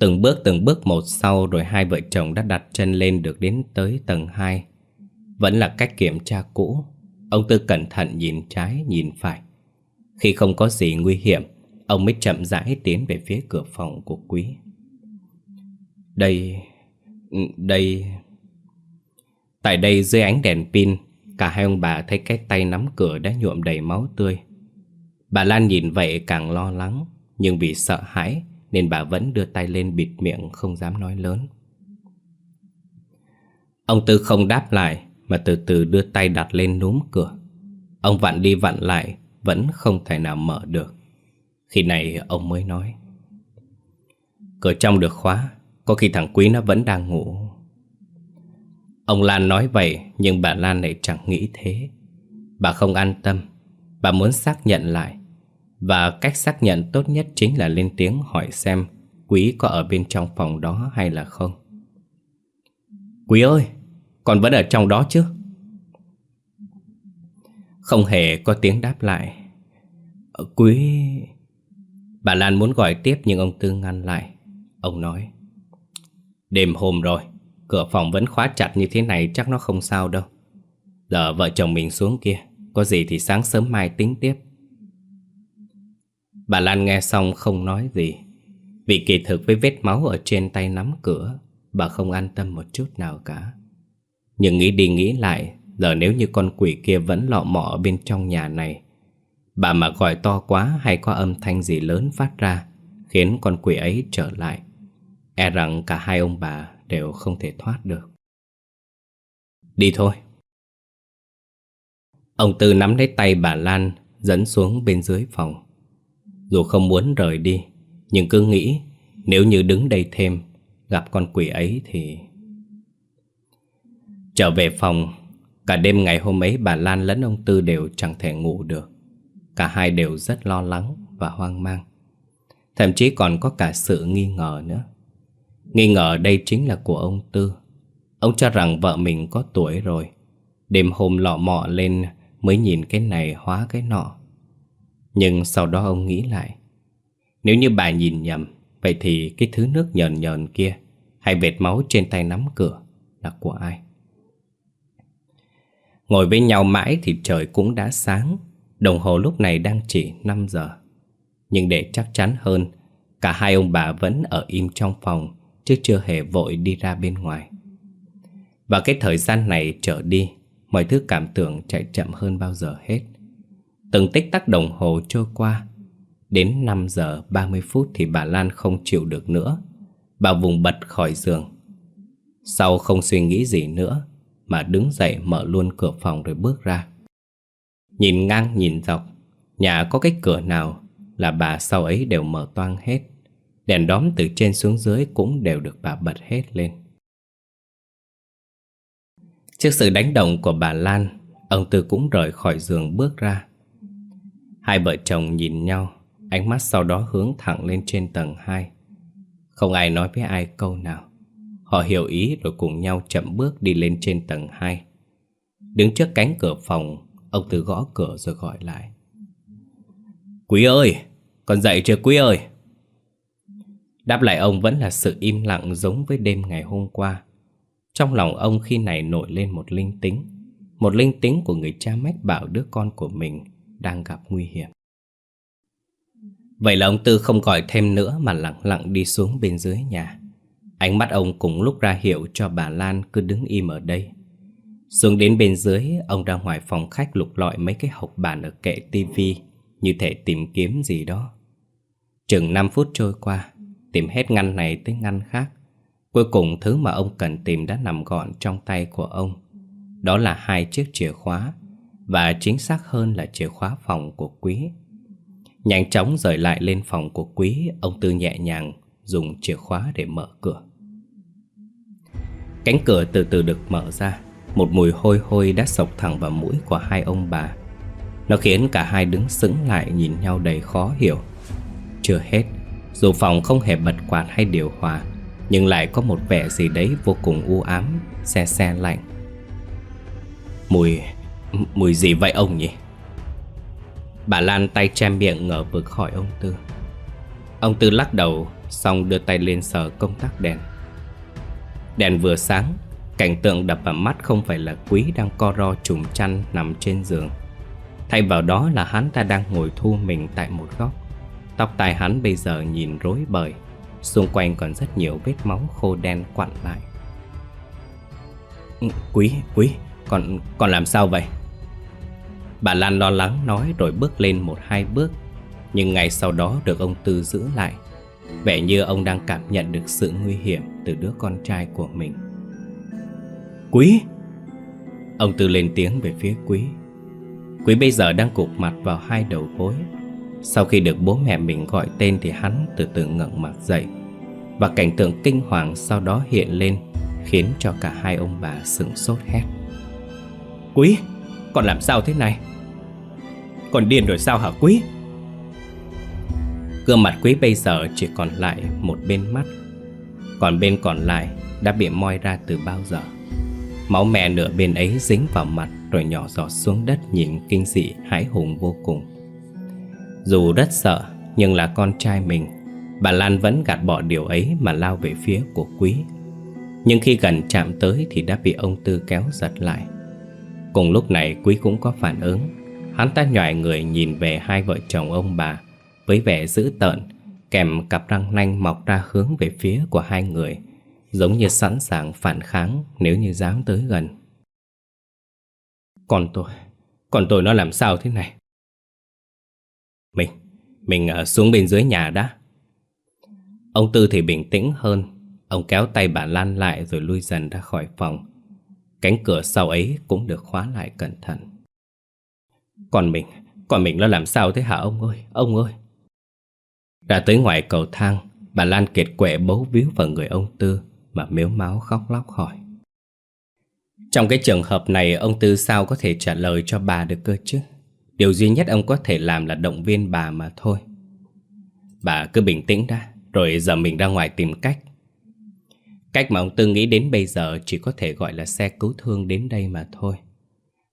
Từng bước từng bước một sau rồi hai vợ chồng đã đặt chân lên được đến tới tầng 2 Vẫn là cách kiểm tra cũ, Ông Tư cẩn thận nhìn trái, nhìn phải. Khi không có gì nguy hiểm Ông mới chậm rãi tiến về phía cửa phòng của quý. Đây... đây... Tại đây dưới ánh đèn pin, Cả hai ông bà thấy cái tay nắm cửa đã nhuộm đầy máu tươi. Bà Lan nhìn vậy càng lo lắng, Nhưng vì sợ hãi Nên bà vẫn đưa tay lên bịt miệng không dám nói lớn. Ông Tư không đáp lại, Mà từ từ đưa tay đặt lên núm cửa. Ông vặn đi vặn lại, Vẫn không thể nào mở được. Khi này ông mới nói Cửa trong được khóa, Có khi thằng Quý nó vẫn đang ngủ. Ông Lan nói vậy, Nhưng bà Lan lại chẳng nghĩ thế. Bà không an tâm, Bà muốn xác nhận lại. Và cách xác nhận tốt nhất chính là lên tiếng hỏi xem Quý có ở bên trong phòng đó hay là không. Quý ơi, Con vẫn ở trong đó chứ? Không hề có tiếng đáp lại. Ờ, Quý Bà Lan muốn gọi tiếp nhưng ông Tư ngăn lại. Ông nói, Đêm hôm rồi, Cửa phòng vẫn khóa chặt như thế này chắc nó không sao đâu. Giờ vợ chồng mình xuống kia, Có gì thì sáng sớm mai tính tiếp. Bà Lan nghe xong không nói gì. Vì kỳ thực với vết máu ở trên tay nắm cửa, Bà không an tâm một chút nào cả. Nhưng nghĩ đi nghĩ lại, Giờ nếu như con quỷ kia vẫn lọ mọ ở bên trong nhà này Bà mà gọi to quá hay có âm thanh gì lớn phát ra, Khiến con quỷ ấy trở lại. E rằng cả hai ông bà đều không thể thoát được. Đi thôi. Ông Tư nắm lấy tay bà Lan, Dẫn xuống bên dưới phòng. Dù không muốn rời đi, Nhưng cứ nghĩ Nếu như đứng đây thêm, Gặp con quỷ ấy thì Trở về phòng, Cả đêm ngày hôm ấy bà Lan lẫn ông Tư đều chẳng thể ngủ được. Cả hai đều rất lo lắng và hoang mang. Thậm chí còn có cả sự nghi ngờ nữa. Nghi ngờ đây chính là của ông Tư. Ông cho rằng vợ mình có tuổi rồi. Đêm hôm lọ mọ lên mới nhìn cái này hóa cái nọ. Nhưng sau đó ông nghĩ lại, Nếu như bà nhìn nhầm, Vậy thì cái thứ nước nhờn nhờn kia Hay vệt máu trên tay nắm cửa Là của ai? Ngồi với nhau mãi thì trời cũng đã sáng. Đồng hồ lúc này đang chỉ 5 giờ. Nhưng để chắc chắn hơn, Cả hai ông bà vẫn ở im trong phòng, Chứ chưa hề vội đi ra bên ngoài. Và cái thời gian này trở đi, Mọi thứ cảm tưởng chạy chậm hơn bao giờ hết. Từng tích tắc đồng hồ trôi qua. Đến 5 giờ 30 phút thì bà Lan không chịu được nữa. Bà vùng bật khỏi giường. Sau không suy nghĩ gì nữa, Mà đứng dậy mở luôn cửa phòng rồi bước ra. Nhìn ngang, nhìn dọc, Nhà có cái cửa nào Là bà sau ấy đều mở toang hết. Đèn đóm từ trên xuống dưới Cũng đều được bà bật hết lên. Trước sự đánh động của bà Lan, Ông Tư cũng rời khỏi giường bước ra. Hai vợ chồng nhìn nhau, Ánh mắt sau đó hướng thẳng lên trên tầng 2 Không ai nói với ai câu nào. Họ hiểu ý rồi cùng nhau chậm bước đi lên trên tầng 2 Đứng trước cánh cửa phòng Ông Tư gõ cửa rồi gọi lại. Quý ơi, Con dậy chưa quý ơi? Đáp lại ông vẫn là sự im lặng giống với đêm ngày hôm qua. Trong lòng ông khi này nổi lên một linh tính, Một linh tính của người cha mách bảo đứa con của mình đang gặp nguy hiểm. Vậy là ông Tư không gọi thêm nữa mà lặng lặng đi xuống bên dưới nhà. Ánh mắt ông cùng lúc ra hiệu cho bà Lan cứ đứng im ở đây xuống đến bên dưới, ông ra ngoài phòng khách lục lọi mấy cái hộp bàn ở kệ tivi Như thể tìm kiếm gì đó. Chừng 5 phút trôi qua, tìm hết ngăn này tới ngăn khác. Cuối cùng thứ mà ông cần tìm đã nằm gọn trong tay của ông. Đó là hai chiếc chìa khóa Và chính xác hơn là chìa khóa phòng của quý. Nhanh chóng rời lại lên phòng của quý Ông Tư nhẹ nhàng dùng chìa khóa để mở cửa. Cánh cửa từ từ được mở ra. Một mùi hôi hôi đã sộc thẳng vào mũi của hai ông bà. Nó khiến cả hai đứng sững lại nhìn nhau đầy khó hiểu. Chưa hết, Dù phòng không hề bật quạt hay điều hòa, Nhưng lại có một vẻ gì đấy vô cùng u ám Xe xe lạnh. Mùi... mùi gì vậy ông nhỉ? Bà Lan tay che miệng ngờ vực hỏi ông Tư. Ông Tư lắc đầu, Xong đưa tay lên sờ công tắc đèn. Đèn vừa sáng Cảnh tượng đập vào mắt không phải là quý đang co ro trùm chăn nằm trên giường. Thay vào đó là hắn ta đang ngồi thu mình tại một góc. Tóc tai hắn bây giờ nhìn rối bời Xung quanh còn rất nhiều vết máu khô đen quặn lại. Ừ, quý, quý, còn, còn làm sao vậy? Bà Lan lo lắng nói rồi bước lên một hai bước Nhưng ngay sau đó được ông Tư giữ lại. Vẻ như ông đang cảm nhận được sự nguy hiểm từ đứa con trai của mình. Quý. Ông Tư lên tiếng về phía Quý. Quý bây giờ đang cụp mặt vào hai đầu gối. Sau khi được bố mẹ mình gọi tên thì hắn từ từ ngẩng mặt dậy. Và cảnh tượng kinh hoàng sau đó hiện lên Khiến cho cả hai ông bà sững sốt hét Quý, con làm sao thế này? Con điên rồi sao hả Quý? Gương mặt quý bây giờ chỉ còn lại một bên mắt. Còn bên còn lại đã bị moi ra từ bao giờ? Máu mẹ nửa bên ấy dính vào mặt Rồi nhỏ giọt xuống đất nhìn kinh dị hãi hùng vô cùng. Dù rất sợ Nhưng là con trai mình Bà Lan vẫn gạt bỏ điều ấy Mà lao về phía của quý. Nhưng khi gần chạm tới Thì đã bị ông Tư kéo giật lại. Cùng lúc này quý cũng có phản ứng. Hắn ta nhòi người nhìn về hai vợ chồng ông bà với vẻ dữ tợn, kèm cặp răng nanh mọc ra hướng về phía của hai người, giống như sẵn sàng phản kháng nếu như dám tới gần. Còn tôi, còn tôi nó làm sao thế này? Mình, mình ờ, xuống bên dưới nhà đã. Ông Tư thì bình tĩnh hơn, Ông kéo tay bà Lan lại rồi lui dần ra khỏi phòng Cánh cửa sau ấy cũng được khóa lại cẩn thận Còn mình, còn mình nó làm sao thế hả ông ơi, ông ơi Đã tới ngoài cầu thang Bà Lan kiệt quệ bấu víu vào người ông Tư mà mếu máu khóc lóc hỏi. Trong cái trường hợp này Ông Tư sao có thể trả lời cho bà được cơ chứ? Điều duy nhất ông có thể làm là động viên bà mà thôi. Bà cứ bình tĩnh đã Rồi giờ mình ra ngoài tìm cách. Cách mà ông Tư nghĩ đến bây giờ Chỉ có thể gọi là xe cứu thương đến đây mà thôi.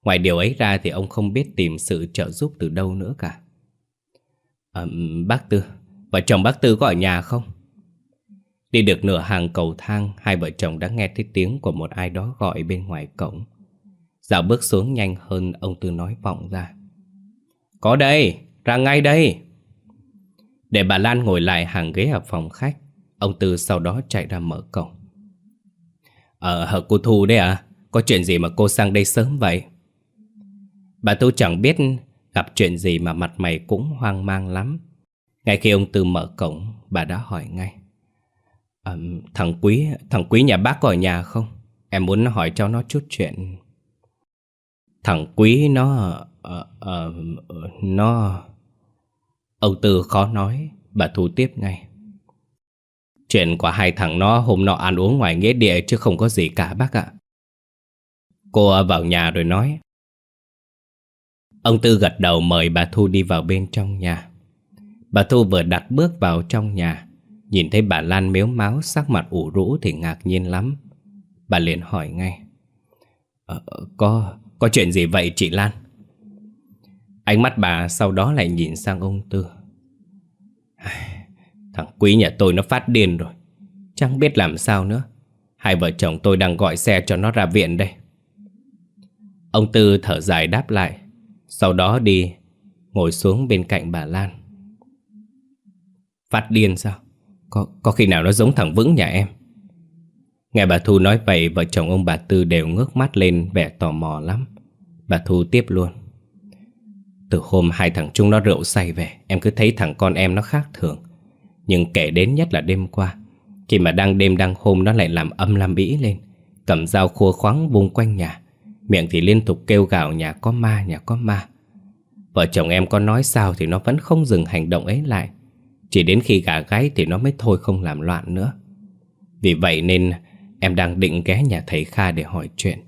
Ngoài điều ấy ra thì ông không biết tìm sự trợ giúp từ đâu nữa cả. À, Bác Tư Vợ chồng bác Tư có ở nhà không? Đi được nửa hàng cầu thang Hai vợ chồng đã nghe thấy tiếng của một ai đó gọi bên ngoài cổng Dạo bước xuống nhanh hơn Ông Tư nói vọng ra Có đây, ra ngay đây Để bà Lan ngồi lại hàng ghế ở phòng khách Ông Tư sau đó chạy ra mở cổng Ờ, cô Thu đấy à? Có chuyện gì mà cô sang đây sớm vậy? Bà Thu chẳng biết gặp chuyện gì mà mặt mày cũng hoang mang lắm ngay khi ông Tư mở cổng, bà đã hỏi ngay. À, thằng Quý, thằng Quý nhà bác có ở nhà không? Em muốn hỏi cho nó chút chuyện. Thằng Quý nó... À, à, nó... Ông Tư khó nói, bà Thu tiếp ngay. Chuyện của hai thằng nó hôm nọ ăn uống ngoài nghĩa địa chứ không có gì cả bác ạ. Cô vào nhà rồi nói. Ông Tư gật đầu mời bà Thu đi vào bên trong nhà. Bà Thu vừa đặt bước vào trong nhà Nhìn thấy bà Lan mếu máu sắc mặt ủ rũ thì ngạc nhiên lắm. Bà liền hỏi ngay. Ờ, Có có chuyện gì vậy chị Lan? Ánh mắt bà sau đó lại nhìn sang ông Tư. Thằng Quý nhà tôi nó phát điên rồi. Chẳng biết làm sao nữa. Hai vợ chồng tôi đang gọi xe cho nó ra viện đây. Ông Tư thở dài đáp lại Sau đó đi Ngồi xuống bên cạnh bà Lan. Phát điên sao? Có, có khi nào nó giống thằng Vững nhà em? Nghe bà Thu nói vậy Vợ chồng ông bà Tư đều ngước mắt lên Vẻ tò mò lắm. Bà Thu tiếp luôn. Từ hôm hai thằng chúng nó rượu say về Em cứ thấy thằng con em nó khác thường. Nhưng kể đến nhất là đêm qua Khi mà đang đêm đang hôm Nó lại làm âm làm bĩ lên. Cầm dao khua khoáng vùng quanh nhà Miệng thì liên tục kêu gào nhà có ma nhà có ma. Vợ chồng em có nói sao Thì nó vẫn không dừng hành động ấy lại chỉ đến khi gà gáy thì nó mới thôi không làm loạn nữa. Vì vậy nên em đang định ghé nhà thầy Kha để hỏi chuyện.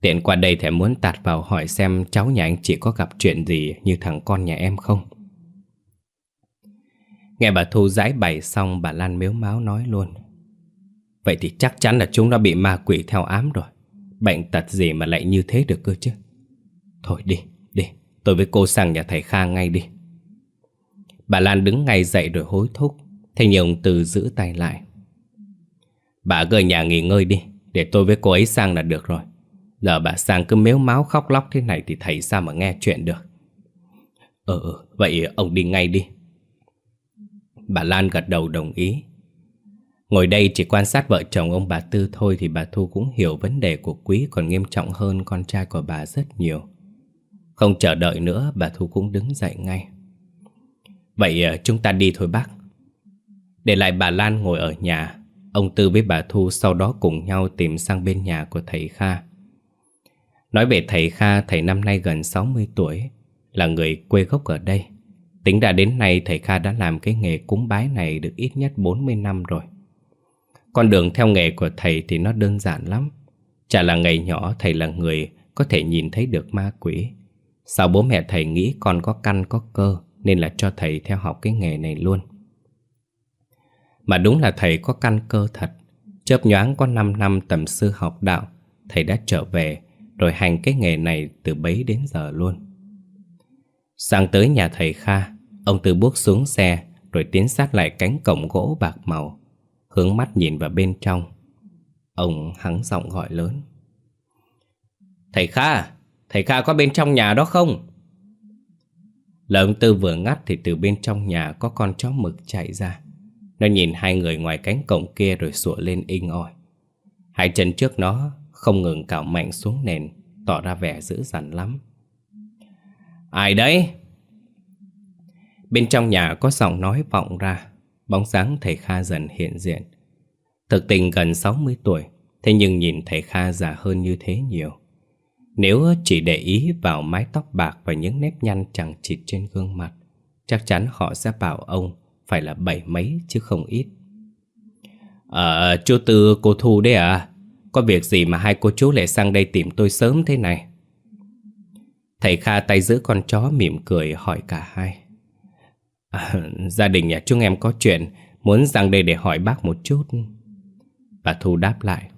Tiện qua đây thầy muốn tạt vào hỏi xem cháu nhà anh chị có gặp chuyện gì như thằng con nhà em không? Nghe bà Thu giải bày xong bà Lan miếu máu nói luôn. Vậy thì chắc chắn là chúng nó bị ma quỷ theo ám rồi. Bệnh tật gì mà lại như thế được cơ chứ? Thôi đi, đi Tôi với cô sang nhà thầy Kha ngay đi. Bà Lan đứng ngay dậy rồi hối thúc. Thế nhưng ông Từ giữ tay lại. Bà cứ ở nhà nghỉ ngơi đi, Để tôi với cô ấy sang là được rồi. Giờ bà sang cứ mếu máu khóc lóc thế này Thì thầy sao mà nghe chuyện được? Ừ, ừ vậy ông đi ngay đi. Bà Lan gật đầu đồng ý. Ngồi đây chỉ quan sát vợ chồng ông bà Tư thôi Thì bà Thu cũng hiểu vấn đề của Quý Còn nghiêm trọng hơn con trai của bà rất nhiều. Không chờ đợi nữa, Bà Thu cũng đứng dậy ngay. Vậy ờ, chúng ta đi thôi bác. Để lại bà Lan ngồi ở nhà. Ông Tư với bà Thu sau đó cùng nhau tìm sang bên nhà của thầy Kha. Nói về thầy Kha, thầy năm nay gần 60 tuổi Là người quê gốc ở đây. Tính đã đến nay thầy Kha đã làm cái nghề cúng bái này được ít nhất 40 năm rồi. Con đường theo nghề của thầy thì nó đơn giản lắm. Chả là ngày nhỏ thầy là người có thể nhìn thấy được ma quỷ. Sao bố mẹ thầy nghĩ con có căn có cơ? Nên là cho thầy theo học cái nghề này luôn. Mà đúng là thầy có căn cơ thật. Chớp nhoáng có 5 năm tầm sư học đạo, Thầy đã trở về, Rồi hành cái nghề này từ bấy đến giờ luôn. Sang tới nhà thầy Kha, Ông từ bước xuống xe, Rồi tiến sát lại cánh cổng gỗ bạc màu. Hướng mắt nhìn vào bên trong, Ông hắng giọng gọi lớn. Thầy Kha Thầy Kha có bên trong nhà đó không? Lời ông Tư vừa ngắt thì từ bên trong nhà có con chó mực chạy ra. Nó nhìn hai người ngoài cánh cổng kia rồi sủa lên inh ỏi. Hai chân trước nó không ngừng cào mạnh xuống nền, tỏ ra vẻ dữ dằn lắm. Ai đấy? Bên trong nhà có giọng nói vọng ra, bóng dáng thầy Kha dần hiện diện. Thực tình gần 60 tuổi Thế nhưng nhìn thầy Kha già hơn như thế nhiều nếu chỉ để ý vào mái tóc bạc Và những nếp nhăn chẳng chịt trên gương mặt Chắc chắn họ sẽ bảo ông Phải là bảy mấy chứ không ít. Ờ, chú Tư cô Thu đấy à Có việc gì mà hai cô chú lại sang đây tìm tôi sớm thế này? Thầy Kha tay giữ con chó mỉm cười hỏi cả hai. À, Gia đình nhà chúng em có chuyện Muốn sang đây để hỏi bác một chút. Bà Thu đáp lại.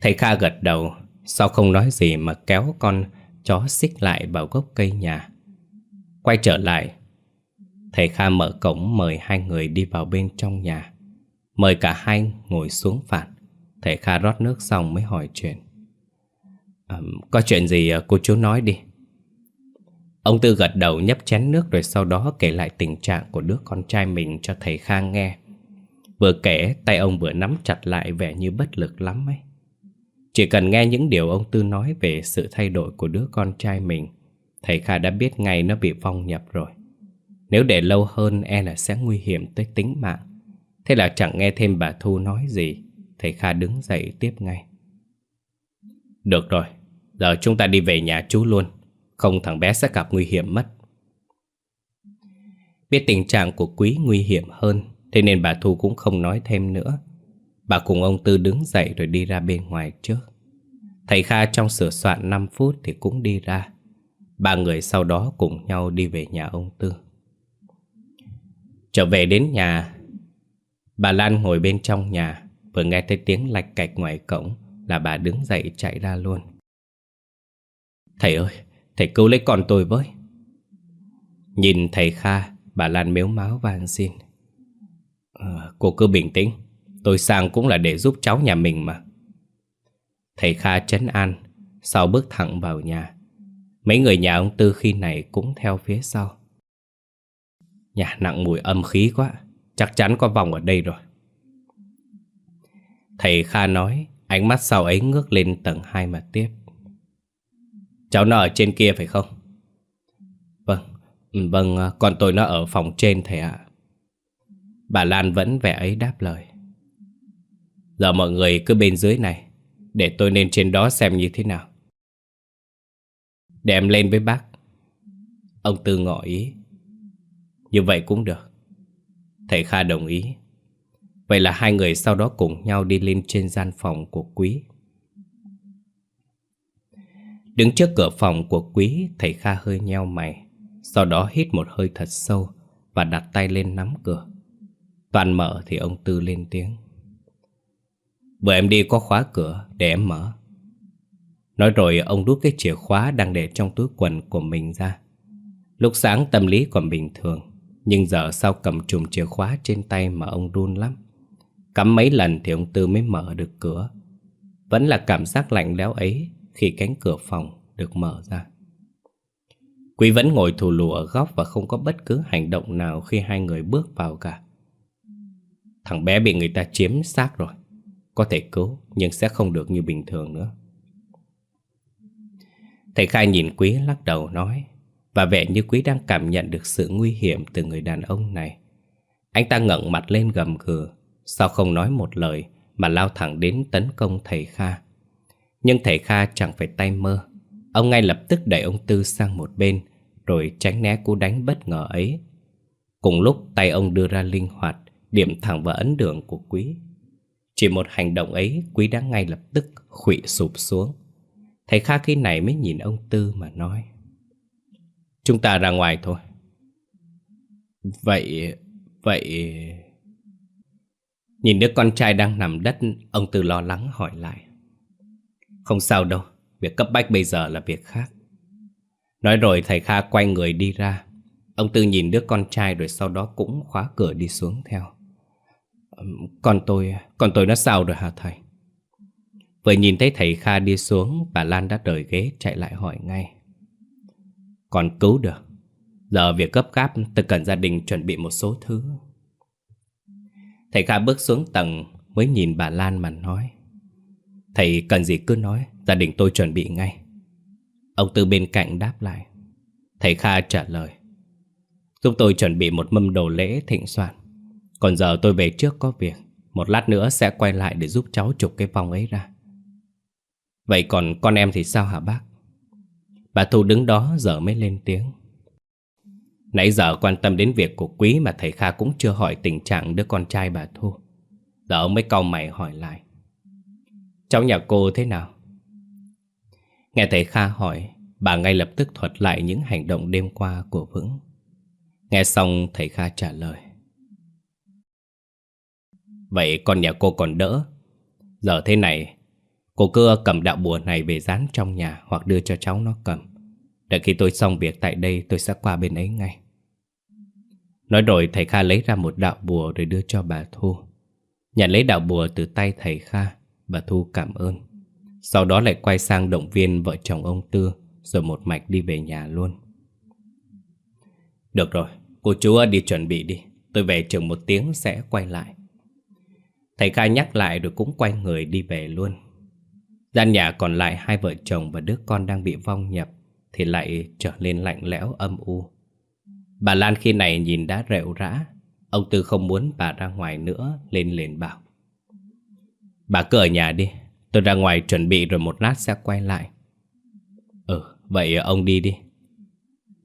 Thầy Kha gật đầu. Sao không nói gì mà kéo con chó xích lại vào gốc cây nhà? Quay trở lại Thầy Kha mở cổng mời hai người đi vào bên trong nhà. Mời cả hai ngồi xuống phạt. Thầy Kha rót nước xong mới hỏi chuyện. À, Có chuyện gì à, cô chú nói đi. Ông Tư gật đầu nhấp chén nước rồi sau đó kể lại tình trạng của đứa con trai mình cho thầy Kha nghe. Vừa kể, tay ông vừa nắm chặt lại vẻ như bất lực lắm ấy. Chỉ cần nghe những điều ông Tư nói về sự thay đổi của đứa con trai mình, thầy Kha đã biết ngay nó bị phong nhập rồi. Nếu để lâu hơn e là sẽ nguy hiểm tới tính mạng. Thế là chẳng nghe thêm bà Thu nói gì, thầy Kha đứng dậy tiếp ngay. Được rồi, giờ chúng ta đi về nhà chú luôn. Không thằng bé sẽ gặp nguy hiểm mất Biết tình trạng của quý nguy hiểm hơn Thế nên bà Thu cũng không nói thêm nữa Bà cùng ông Tư đứng dậy rồi đi ra bên ngoài trước. Thầy Kha trong sửa soạn 5 phút thì cũng đi ra. Ba người sau đó cùng nhau đi về nhà ông Tư. Trở về đến nhà Bà Lan ngồi bên trong nhà Vừa nghe thấy tiếng lạch cạch ngoài cổng Là bà đứng dậy chạy ra luôn. Thầy ơi Thầy cứu lấy con tôi với. Nhìn thầy Kha Bà Lan mếu máu van xin. À, Cô cứ bình tĩnh Tôi sang cũng là để giúp cháu nhà mình mà Thầy Kha chấn an Sau bước thẳng vào nhà Mấy người nhà ông Tư khi này cũng theo phía sau Nhà nặng mùi âm khí quá Chắc chắn có vòng ở đây rồi Thầy Kha nói Ánh mắt sau ấy ngước lên tầng 2 mà tiếp Cháu nó ở trên kia phải không? Vâng, ừ, vâng, con tôi nó ở phòng trên thầy ạ. Bà Lan vẫn vẻ ấy đáp lời. Giờ mọi người cứ bên dưới này, để tôi lên trên đó xem như thế nào. Để em lên với bác. Ông Tư ngỏ ý. Như vậy cũng được. Thầy Kha đồng ý. Vậy là hai người sau đó cùng nhau đi lên trên gian phòng của quý. Đứng trước cửa phòng của quý, thầy Kha hơi nheo mày. Sau đó hít một hơi thật sâu và đặt tay lên nắm cửa. Toàn mở thì ông Tư lên tiếng. Vừa em đi có khóa cửa để em mở. Nói rồi ông rút cái chìa khóa đang để trong túi quần của mình ra. Lúc sáng tâm lý còn bình thường, nhưng giờ sau cầm chùm chìa khóa trên tay mà ông run lắm. Cắm mấy lần thì ông Tư mới mở được cửa. Vẫn là cảm giác lạnh lẽo ấy khi cánh cửa phòng được mở ra. Quý vẫn ngồi thù lù ở góc và không có bất cứ hành động nào khi hai người bước vào cả. Thằng bé bị người ta chiếm xác rồi. Có thể cứu nhưng sẽ không được như bình thường nữa. Thầy Khai nhìn Quý lắc đầu nói và vẻ như Quý đang cảm nhận được sự nguy hiểm từ người đàn ông này. Anh ta ngẩng mặt lên gầm gừ, sao không nói một lời mà lao thẳng đến tấn công thầy Kha. Nhưng thầy Kha chẳng phải tay mơ Ông ngay lập tức đẩy ông Tư sang một bên Rồi tránh né cú đánh bất ngờ ấy Cùng lúc tay ông đưa ra linh hoạt Điểm thẳng vào ấn đường của quý chỉ một hành động ấy Quý đã ngay lập tức khụy sụp xuống Thầy Kha khi này mới nhìn ông Tư mà nói Chúng ta ra ngoài thôi Vậy... vậy... Nhìn đứa con trai đang nằm đất Ông Tư lo lắng hỏi lại không sao đâu, việc cấp bách bây giờ là việc khác. Nói rồi thầy Kha quay người đi ra. Ông Tư nhìn đứa con trai rồi sau đó cũng khóa cửa đi xuống theo. Con tôi, con tôi nó sao rồi hả thầy? Vừa nhìn thấy thầy Kha đi xuống, bà Lan đã rời ghế chạy lại hỏi ngay. Còn cứu được. Giờ việc cấp gáp tôi cần gia đình chuẩn bị một số thứ. Thầy Kha bước xuống tầng mới nhìn bà Lan mà nói. Thầy cần gì cứ nói Gia đình tôi chuẩn bị ngay Ông Tư bên cạnh đáp lại Thầy Kha trả lời Giúp tôi chuẩn bị một mâm đồ lễ thịnh soạn còn giờ tôi về trước có việc. Một lát nữa sẽ quay lại để giúp cháu chụp cái vòng ấy ra. Vậy còn con em thì sao hả bác? Bà Thu đứng đó giờ mới lên tiếng. Nãy giờ quan tâm đến việc của Quý mà thầy Kha cũng chưa hỏi tình trạng đứa con trai bà Thu. Giờ ông mới cau mày hỏi lại. Cháu nhà cô thế nào? Nghe thầy Kha hỏi, Bà ngay lập tức thuật lại những hành động đêm qua của Vững. Nghe xong, thầy Kha trả lời. Vậy con nhà cô còn đỡ. Giờ thế này Cô cứ cầm đạo bùa này về dán trong nhà Hoặc đưa cho cháu nó cầm. Đợi khi tôi xong việc tại đây tôi sẽ qua bên ấy ngay. Nói rồi thầy Kha lấy ra một đạo bùa rồi đưa cho bà Thu. Nhận lấy đạo bùa từ tay thầy Kha Bà Thu cảm ơn. Sau đó lại quay sang động viên vợ chồng ông Tư Rồi một mạch đi về nhà luôn. Được rồi, cô chú đi chuẩn bị đi. Tôi về chừng một tiếng sẽ quay lại. Thầy Kha nhắc lại rồi cũng quay người đi về luôn. Gian nhà còn lại hai vợ chồng và đứa con đang bị vong nhập Thì lại trở nên lạnh lẽo, âm u. Bà Lan khi này nhìn đã rệu rã. Ông Tư không muốn bà ra ngoài nữa, Lên liền bảo. Bà cứ ở nhà đi, Tôi ra ngoài chuẩn bị rồi một lát sẽ quay lại. Ừ vậy ông đi đi.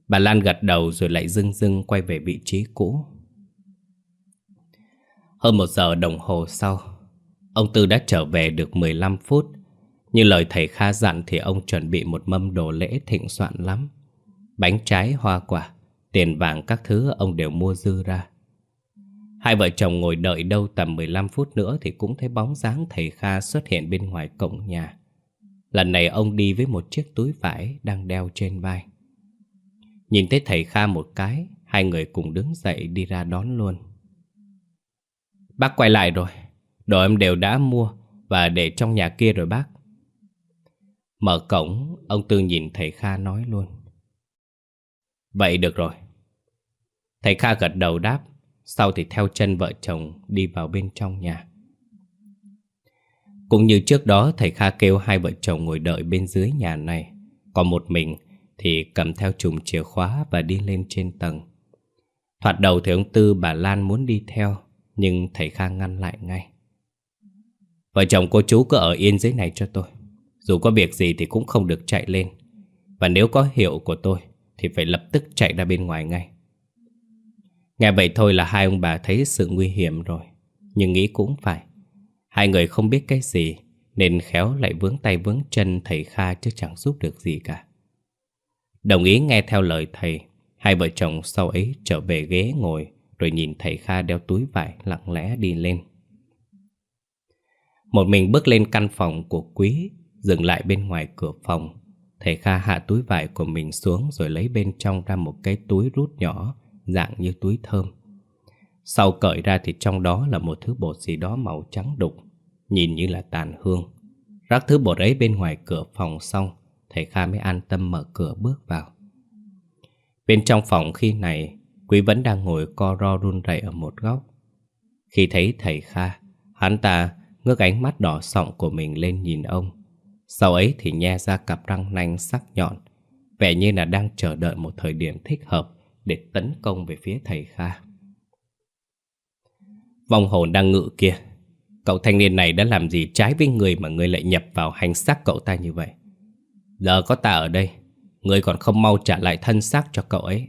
Bà Lan gật đầu rồi lại dưng dưng quay về vị trí cũ. Hơn một giờ đồng hồ sau Ông Tư đã trở về được 15 phút Như lời thầy Kha dặn thì ông chuẩn bị một mâm đồ lễ thịnh soạn lắm Bánh trái, hoa quả, tiền vàng các thứ ông đều mua dư ra Hai vợ chồng ngồi đợi đâu tầm 15 phút nữa thì cũng thấy bóng dáng thầy Kha xuất hiện bên ngoài cổng nhà. Lần này ông đi với một chiếc túi vải đang đeo trên vai. Nhìn thấy thầy Kha một cái, hai người cùng đứng dậy đi ra đón luôn. Bác quay lại rồi, đồ em đều đã mua và để trong nhà kia rồi bác. Mở cổng, ông Tư nhìn thầy Kha nói luôn. Vậy được rồi. Thầy Kha gật đầu đáp sau thì theo chân vợ chồng đi vào bên trong nhà Cũng như trước đó thầy Kha kêu hai vợ chồng ngồi đợi bên dưới nhà này Còn một mình thì cầm theo chùm chìa khóa và đi lên trên tầng Thoạt đầu thì ông Tư bà Lan muốn đi theo nhưng thầy Kha ngăn lại ngay. Vợ chồng cô chú cứ ở yên dưới này cho tôi. Dù có việc gì thì cũng không được chạy lên. Và nếu có hiệu của tôi, Thì phải lập tức chạy ra bên ngoài ngay. Nghe vậy thôi là hai ông bà thấy sự nguy hiểm rồi. Nhưng nghĩ cũng phải. Hai người không biết cái gì, Nên khéo lại vướng tay vướng chân thầy Kha chứ chẳng giúp được gì cả. Đồng ý nghe theo lời thầy, Hai vợ chồng sau ấy trở về ghế ngồi rồi nhìn thầy Kha đeo túi vải lặng lẽ đi lên Một mình bước lên căn phòng của quý Dừng lại bên ngoài cửa phòng Thầy Kha hạ túi vải của mình xuống Rồi lấy bên trong ra một cái túi rút nhỏ dạng như túi thơm. Sau cởi ra thì trong đó là một thứ bột gì đó màu trắng đục, nhìn như là tàn hương. Rắc thứ bột ấy bên ngoài cửa phòng xong, thầy Kha mới an tâm mở cửa bước vào. Bên trong phòng khi này, Quý vẫn đang ngồi co ro run rẩy ở một góc. Khi thấy thầy Kha, hắn ta ngước ánh mắt đỏ sọng của mình lên nhìn ông. Sau ấy thì nhe ra cặp răng nanh sắc nhọn, vẻ như là đang chờ đợi một thời điểm thích hợp để tấn công về phía thầy Kha. Vong hồn đang ngự kia, cậu thanh niên này đã làm gì trái với người mà người lại nhập vào hành xác cậu ta như vậy? Giờ có ta ở đây, người còn không mau trả lại thân xác cho cậu ấy.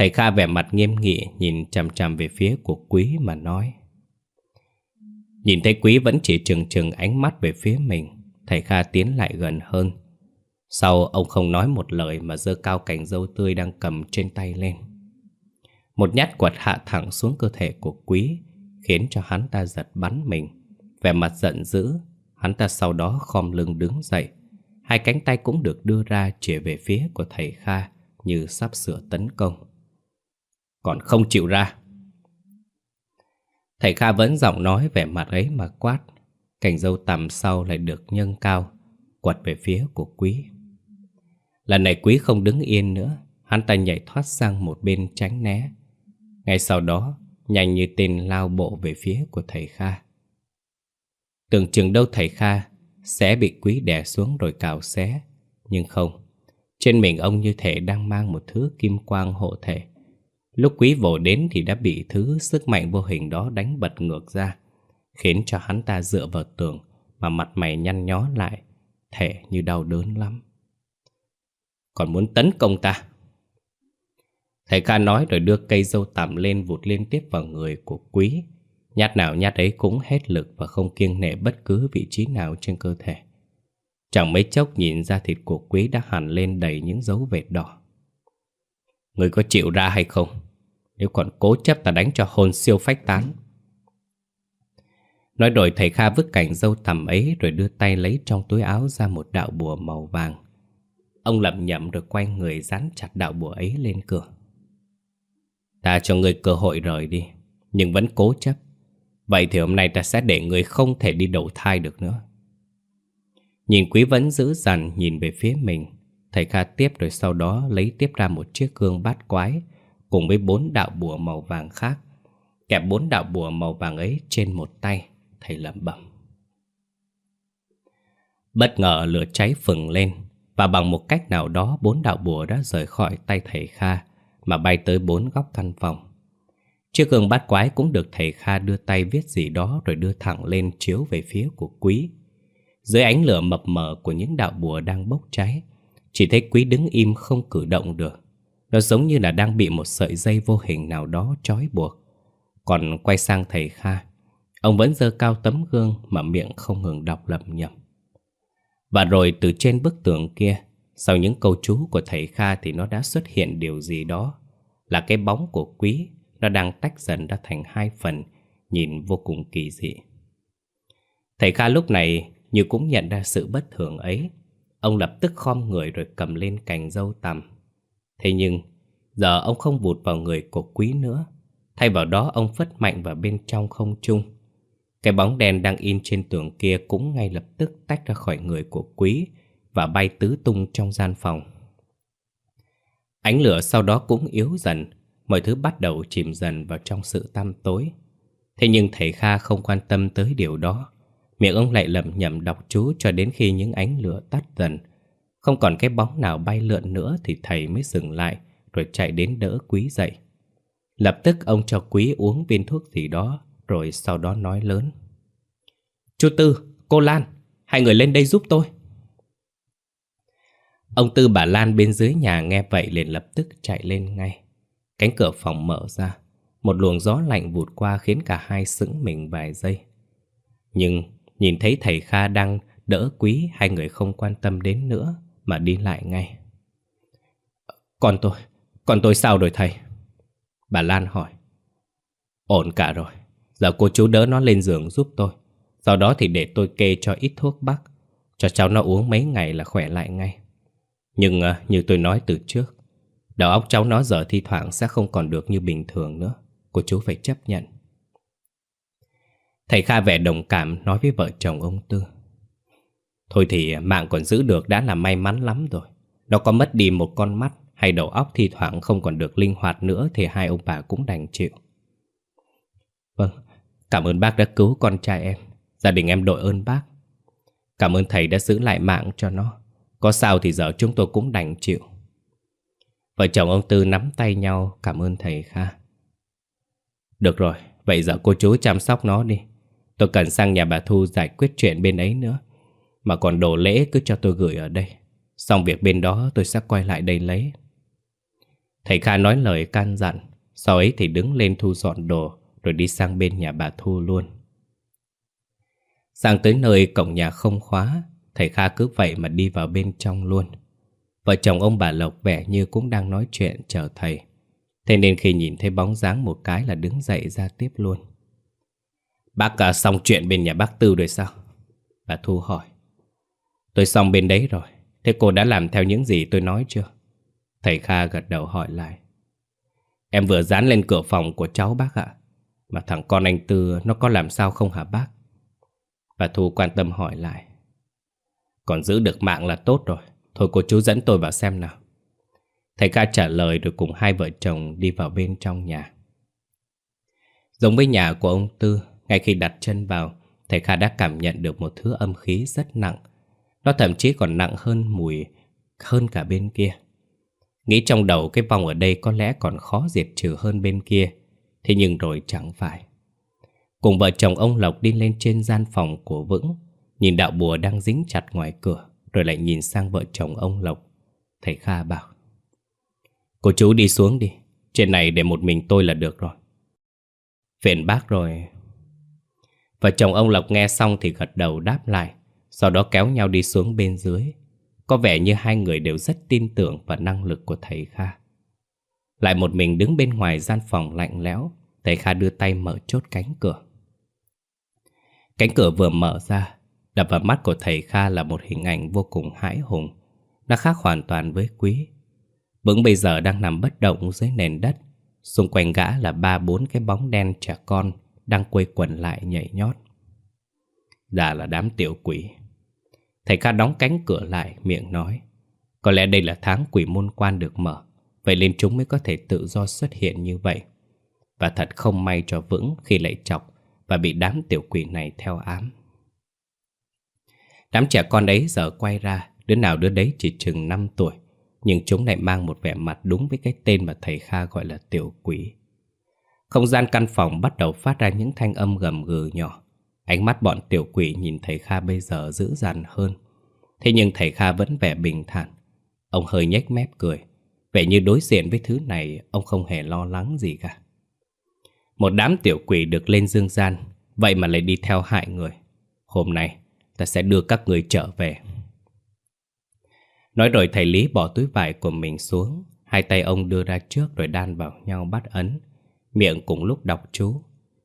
Thầy Kha vẻ mặt nghiêm nghị nhìn chằm chằm về phía của quý mà nói. Nhìn thấy quý vẫn chỉ chừng chừng ánh mắt về phía mình, thầy Kha tiến lại gần hơn, sau ông không nói một lời mà giơ cao cành dâu tươi đang cầm trên tay lên. Một nhát quật hạ thẳng xuống cơ thể của quý, khiến cho hắn ta giật bắn mình. Vẻ mặt giận dữ, hắn ta sau đó khom lưng đứng dậy. Hai cánh tay cũng được đưa ra chỉ về phía của thầy Kha như sắp sửa tấn công. Còn không chịu ra. Thầy Kha vẫn giọng nói vẻ mặt ấy mà quát. Cành dâu tằm sau lại được nhân cao, quật về phía của quý. Lần này quý không đứng yên nữa Hắn ta nhảy thoát sang một bên tránh né Ngay sau đó Nhanh như tên lao bộ về phía của thầy Kha Tưởng chừng đâu thầy Kha Sẽ bị quý đè xuống rồi cào xé Nhưng không Trên mình ông như thể đang mang một thứ kim quang hộ thể Lúc quý vồ đến thì đã bị thứ sức mạnh vô hình đó đánh bật ngược ra, khiến cho hắn ta dựa vào tường mà mặt mày nhăn nhó lại, thể như đau đớn lắm. Còn muốn tấn công ta? Thầy ca nói rồi đưa cây dâu tằm lên vụt liên tiếp vào người của quý. Nhát nào nhát ấy cũng hết lực và không kiêng nệ bất cứ vị trí nào trên cơ thể. Chẳng mấy chốc nhìn ra thịt của quý đã hẳn lên đầy những dấu vệt đỏ. Người có chịu ra hay không? Nếu còn cố chấp ta đánh cho hồn siêu phách tán. Nói đổi thầy Kha vứt cảnh dâu tầm ấy rồi đưa tay lấy trong túi áo ra một đạo bùa màu vàng. Ông lẩm nhẩm rồi quay người dán chặt đạo bùa ấy lên cửa. Ta cho người cơ hội rời đi, nhưng vẫn cố chấp. Vậy thì hôm nay ta sẽ để người không thể đi đầu thai được nữa. Nhìn quý vẫn giữ dằn nhìn về phía mình. Thầy Kha tiếp rồi sau đó lấy tiếp ra một chiếc gương bát quái cùng với bốn đạo bùa màu vàng khác. Kẹp bốn đạo bùa màu vàng ấy trên một tay, thầy lẩm bẩm. Bất ngờ lửa cháy phừng lên và bằng một cách nào đó bốn đạo bùa đã rời khỏi tay thầy Kha mà bay tới bốn góc căn phòng. Chiếc gương bát quái cũng được thầy Kha đưa tay viết gì đó rồi đưa thẳng lên chiếu về phía của quý. Dưới ánh lửa mập mờ của những đạo bùa đang bốc cháy, chỉ thấy quý đứng im không cử động được. Nó giống như là đang bị một sợi dây vô hình nào đó trói buộc. Còn quay sang thầy Kha, ông vẫn dơ cao tấm gương mà miệng không ngừng đọc lầm nhầm Và rồi từ trên bức tường kia, sau những câu chú của thầy Kha thì nó đã xuất hiện điều gì đó. Là cái bóng của quý, nó đang tách dần ra thành hai phần, nhìn vô cùng kỳ dị. Thầy Kha lúc này như cũng nhận ra sự bất thường ấy. Ông lập tức khom người rồi cầm lên cành dâu tằm. Thế nhưng, giờ ông không vụt vào người của quý nữa. Thay vào đó ông phất mạnh vào bên trong không trung. Cái bóng đen đang in trên tường kia cũng ngay lập tức tách ra khỏi người của quý và bay tứ tung trong gian phòng. Ánh lửa sau đó cũng yếu dần, mọi thứ bắt đầu chìm dần vào trong sự tăm tối. Thế nhưng thầy Kha không quan tâm tới điều đó. Miệng ông lại lẩm nhẩm đọc chú cho đến khi những ánh lửa tắt dần. Không còn cái bóng nào bay lượn nữa thì thầy mới dừng lại rồi chạy đến đỡ quý dậy. Lập tức ông cho quý uống viên thuốc gì đó rồi sau đó nói lớn. Chú Tư, cô Lan, hai người lên đây giúp tôi. Ông Tư bà Lan bên dưới nhà nghe vậy liền lập tức chạy lên ngay. Cánh cửa phòng mở ra, một luồng gió lạnh vụt qua khiến cả hai sững mình vài giây. Nhưng nhìn thấy thầy Kha đang đỡ quý hai người không quan tâm đến nữa mà đi lại ngay. Con tôi, con tôi sao rồi thầy? Bà Lan hỏi. Ổn cả rồi, giờ cô chú đỡ nó lên giường giúp tôi. Sau đó thì để tôi kê cho ít thuốc bắc, cho cháu nó uống mấy ngày là khỏe lại ngay. Nhưng à, như tôi nói từ trước, đầu óc cháu nó giờ thi thoảng sẽ không còn được như bình thường nữa. Cô chú phải chấp nhận. Thầy Kha vẻ đồng cảm nói với vợ chồng ông Tư. Thôi thì mạng còn giữ được đã là may mắn lắm rồi. Nó có mất đi một con mắt hay đầu óc thi thoảng không còn được linh hoạt nữa thì hai ông bà cũng đành chịu. Vâng, cảm ơn bác đã cứu con trai em. Gia đình em đội ơn bác. Cảm ơn thầy đã giữ lại mạng cho nó. Có sao thì giờ chúng tôi cũng đành chịu. Vợ chồng ông Tư nắm tay nhau cảm ơn thầy Kha. Được rồi, vậy giờ cô chú chăm sóc nó đi. Tôi cần sang nhà bà Thu giải quyết chuyện bên ấy nữa. Mà còn đồ lễ cứ cho tôi gửi ở đây. Xong việc bên đó tôi sẽ quay lại đây lấy. Thầy Kha nói lời can dặn. Sau ấy thì đứng lên thu dọn đồ rồi đi sang bên nhà bà Thu luôn. Sang tới nơi cổng nhà không khóa, thầy Kha cứ vậy mà đi vào bên trong luôn. Vợ chồng ông bà Lộc vẻ như cũng đang nói chuyện chờ thầy. Thế nên khi nhìn thấy bóng dáng một cái là đứng dậy ra tiếp luôn. Bác cả xong chuyện bên nhà bác Tư rồi sao? Bà Thu hỏi. Tôi xong bên đấy rồi. Thế cô đã làm theo những gì tôi nói chưa? Thầy Kha gật đầu hỏi lại. Em vừa dán lên cửa phòng của cháu bác ạ. Mà thằng con anh Tư nó có làm sao không hả bác? Bà Thu quan tâm hỏi lại. Còn giữ được mạng là tốt rồi. Thôi cô chú dẫn tôi vào xem nào. Thầy Kha trả lời rồi cùng hai vợ chồng đi vào bên trong nhà. Giống với nhà của ông Tư, ngay khi đặt chân vào, thầy Kha đã cảm nhận được một thứ âm khí rất nặng. Nó thậm chí còn nặng hơn mùi, hơn cả bên kia. Nghĩ trong đầu cái vòng ở đây có lẽ còn khó diệt trừ hơn bên kia Thế nhưng rồi chẳng phải Cùng vợ chồng ông Lộc đi lên trên gian phòng của Vững Nhìn đạo bùa đang dính chặt ngoài cửa Rồi lại nhìn sang vợ chồng ông Lộc Thầy Kha bảo Cô chú đi xuống đi Trên này để một mình tôi là được rồi Phiền bác rồi Vợ chồng ông Lộc nghe xong thì gật đầu đáp lại. Sau đó kéo nhau đi xuống bên dưới. Có vẻ như hai người đều rất tin tưởng vào năng lực của thầy Kha. Lại một mình đứng bên ngoài gian phòng lạnh lẽo, Thầy Kha đưa tay mở chốt cánh cửa. Cánh cửa vừa mở ra, Đập vào mắt của thầy Kha là một hình ảnh vô cùng hãi hùng. Nó khác hoàn toàn với quý. Vững bây giờ đang nằm bất động dưới nền đất. Xung quanh gã là ba bốn cái bóng đen trẻ con đang quây quần lại nhảy nhót. Già là đám tiểu quỷ. Thầy Kha đóng cánh cửa lại, miệng nói, Có lẽ đây là tháng quỷ môn quan được mở, Vậy nên chúng mới có thể tự do xuất hiện như vậy. Và thật không may cho Vững khi lại chọc Và bị đám tiểu quỷ này theo ám. Đám trẻ con ấy giờ quay ra, Đứa nào đứa đấy chỉ chừng 5 tuổi, Nhưng chúng lại mang một vẻ mặt đúng với cái tên mà thầy Kha gọi là tiểu quỷ. Không gian căn phòng bắt đầu phát ra những thanh âm gầm gừ nhỏ. Ánh mắt bọn tiểu quỷ nhìn thầy Kha bây giờ dữ dằn hơn. Thế nhưng thầy Kha vẫn vẻ bình thản. Ông hơi nhếch mép cười. Vẻ như đối diện với thứ này, Ông không hề lo lắng gì cả. Một đám tiểu quỷ được lên dương gian, Vậy mà lại đi theo hại người. Hôm nay, Ta sẽ đưa các người trở về. Nói rồi thầy Lý bỏ túi vải của mình xuống, Hai tay ông đưa ra trước rồi đan vào nhau bắt ấn. Miệng cùng lúc đọc chú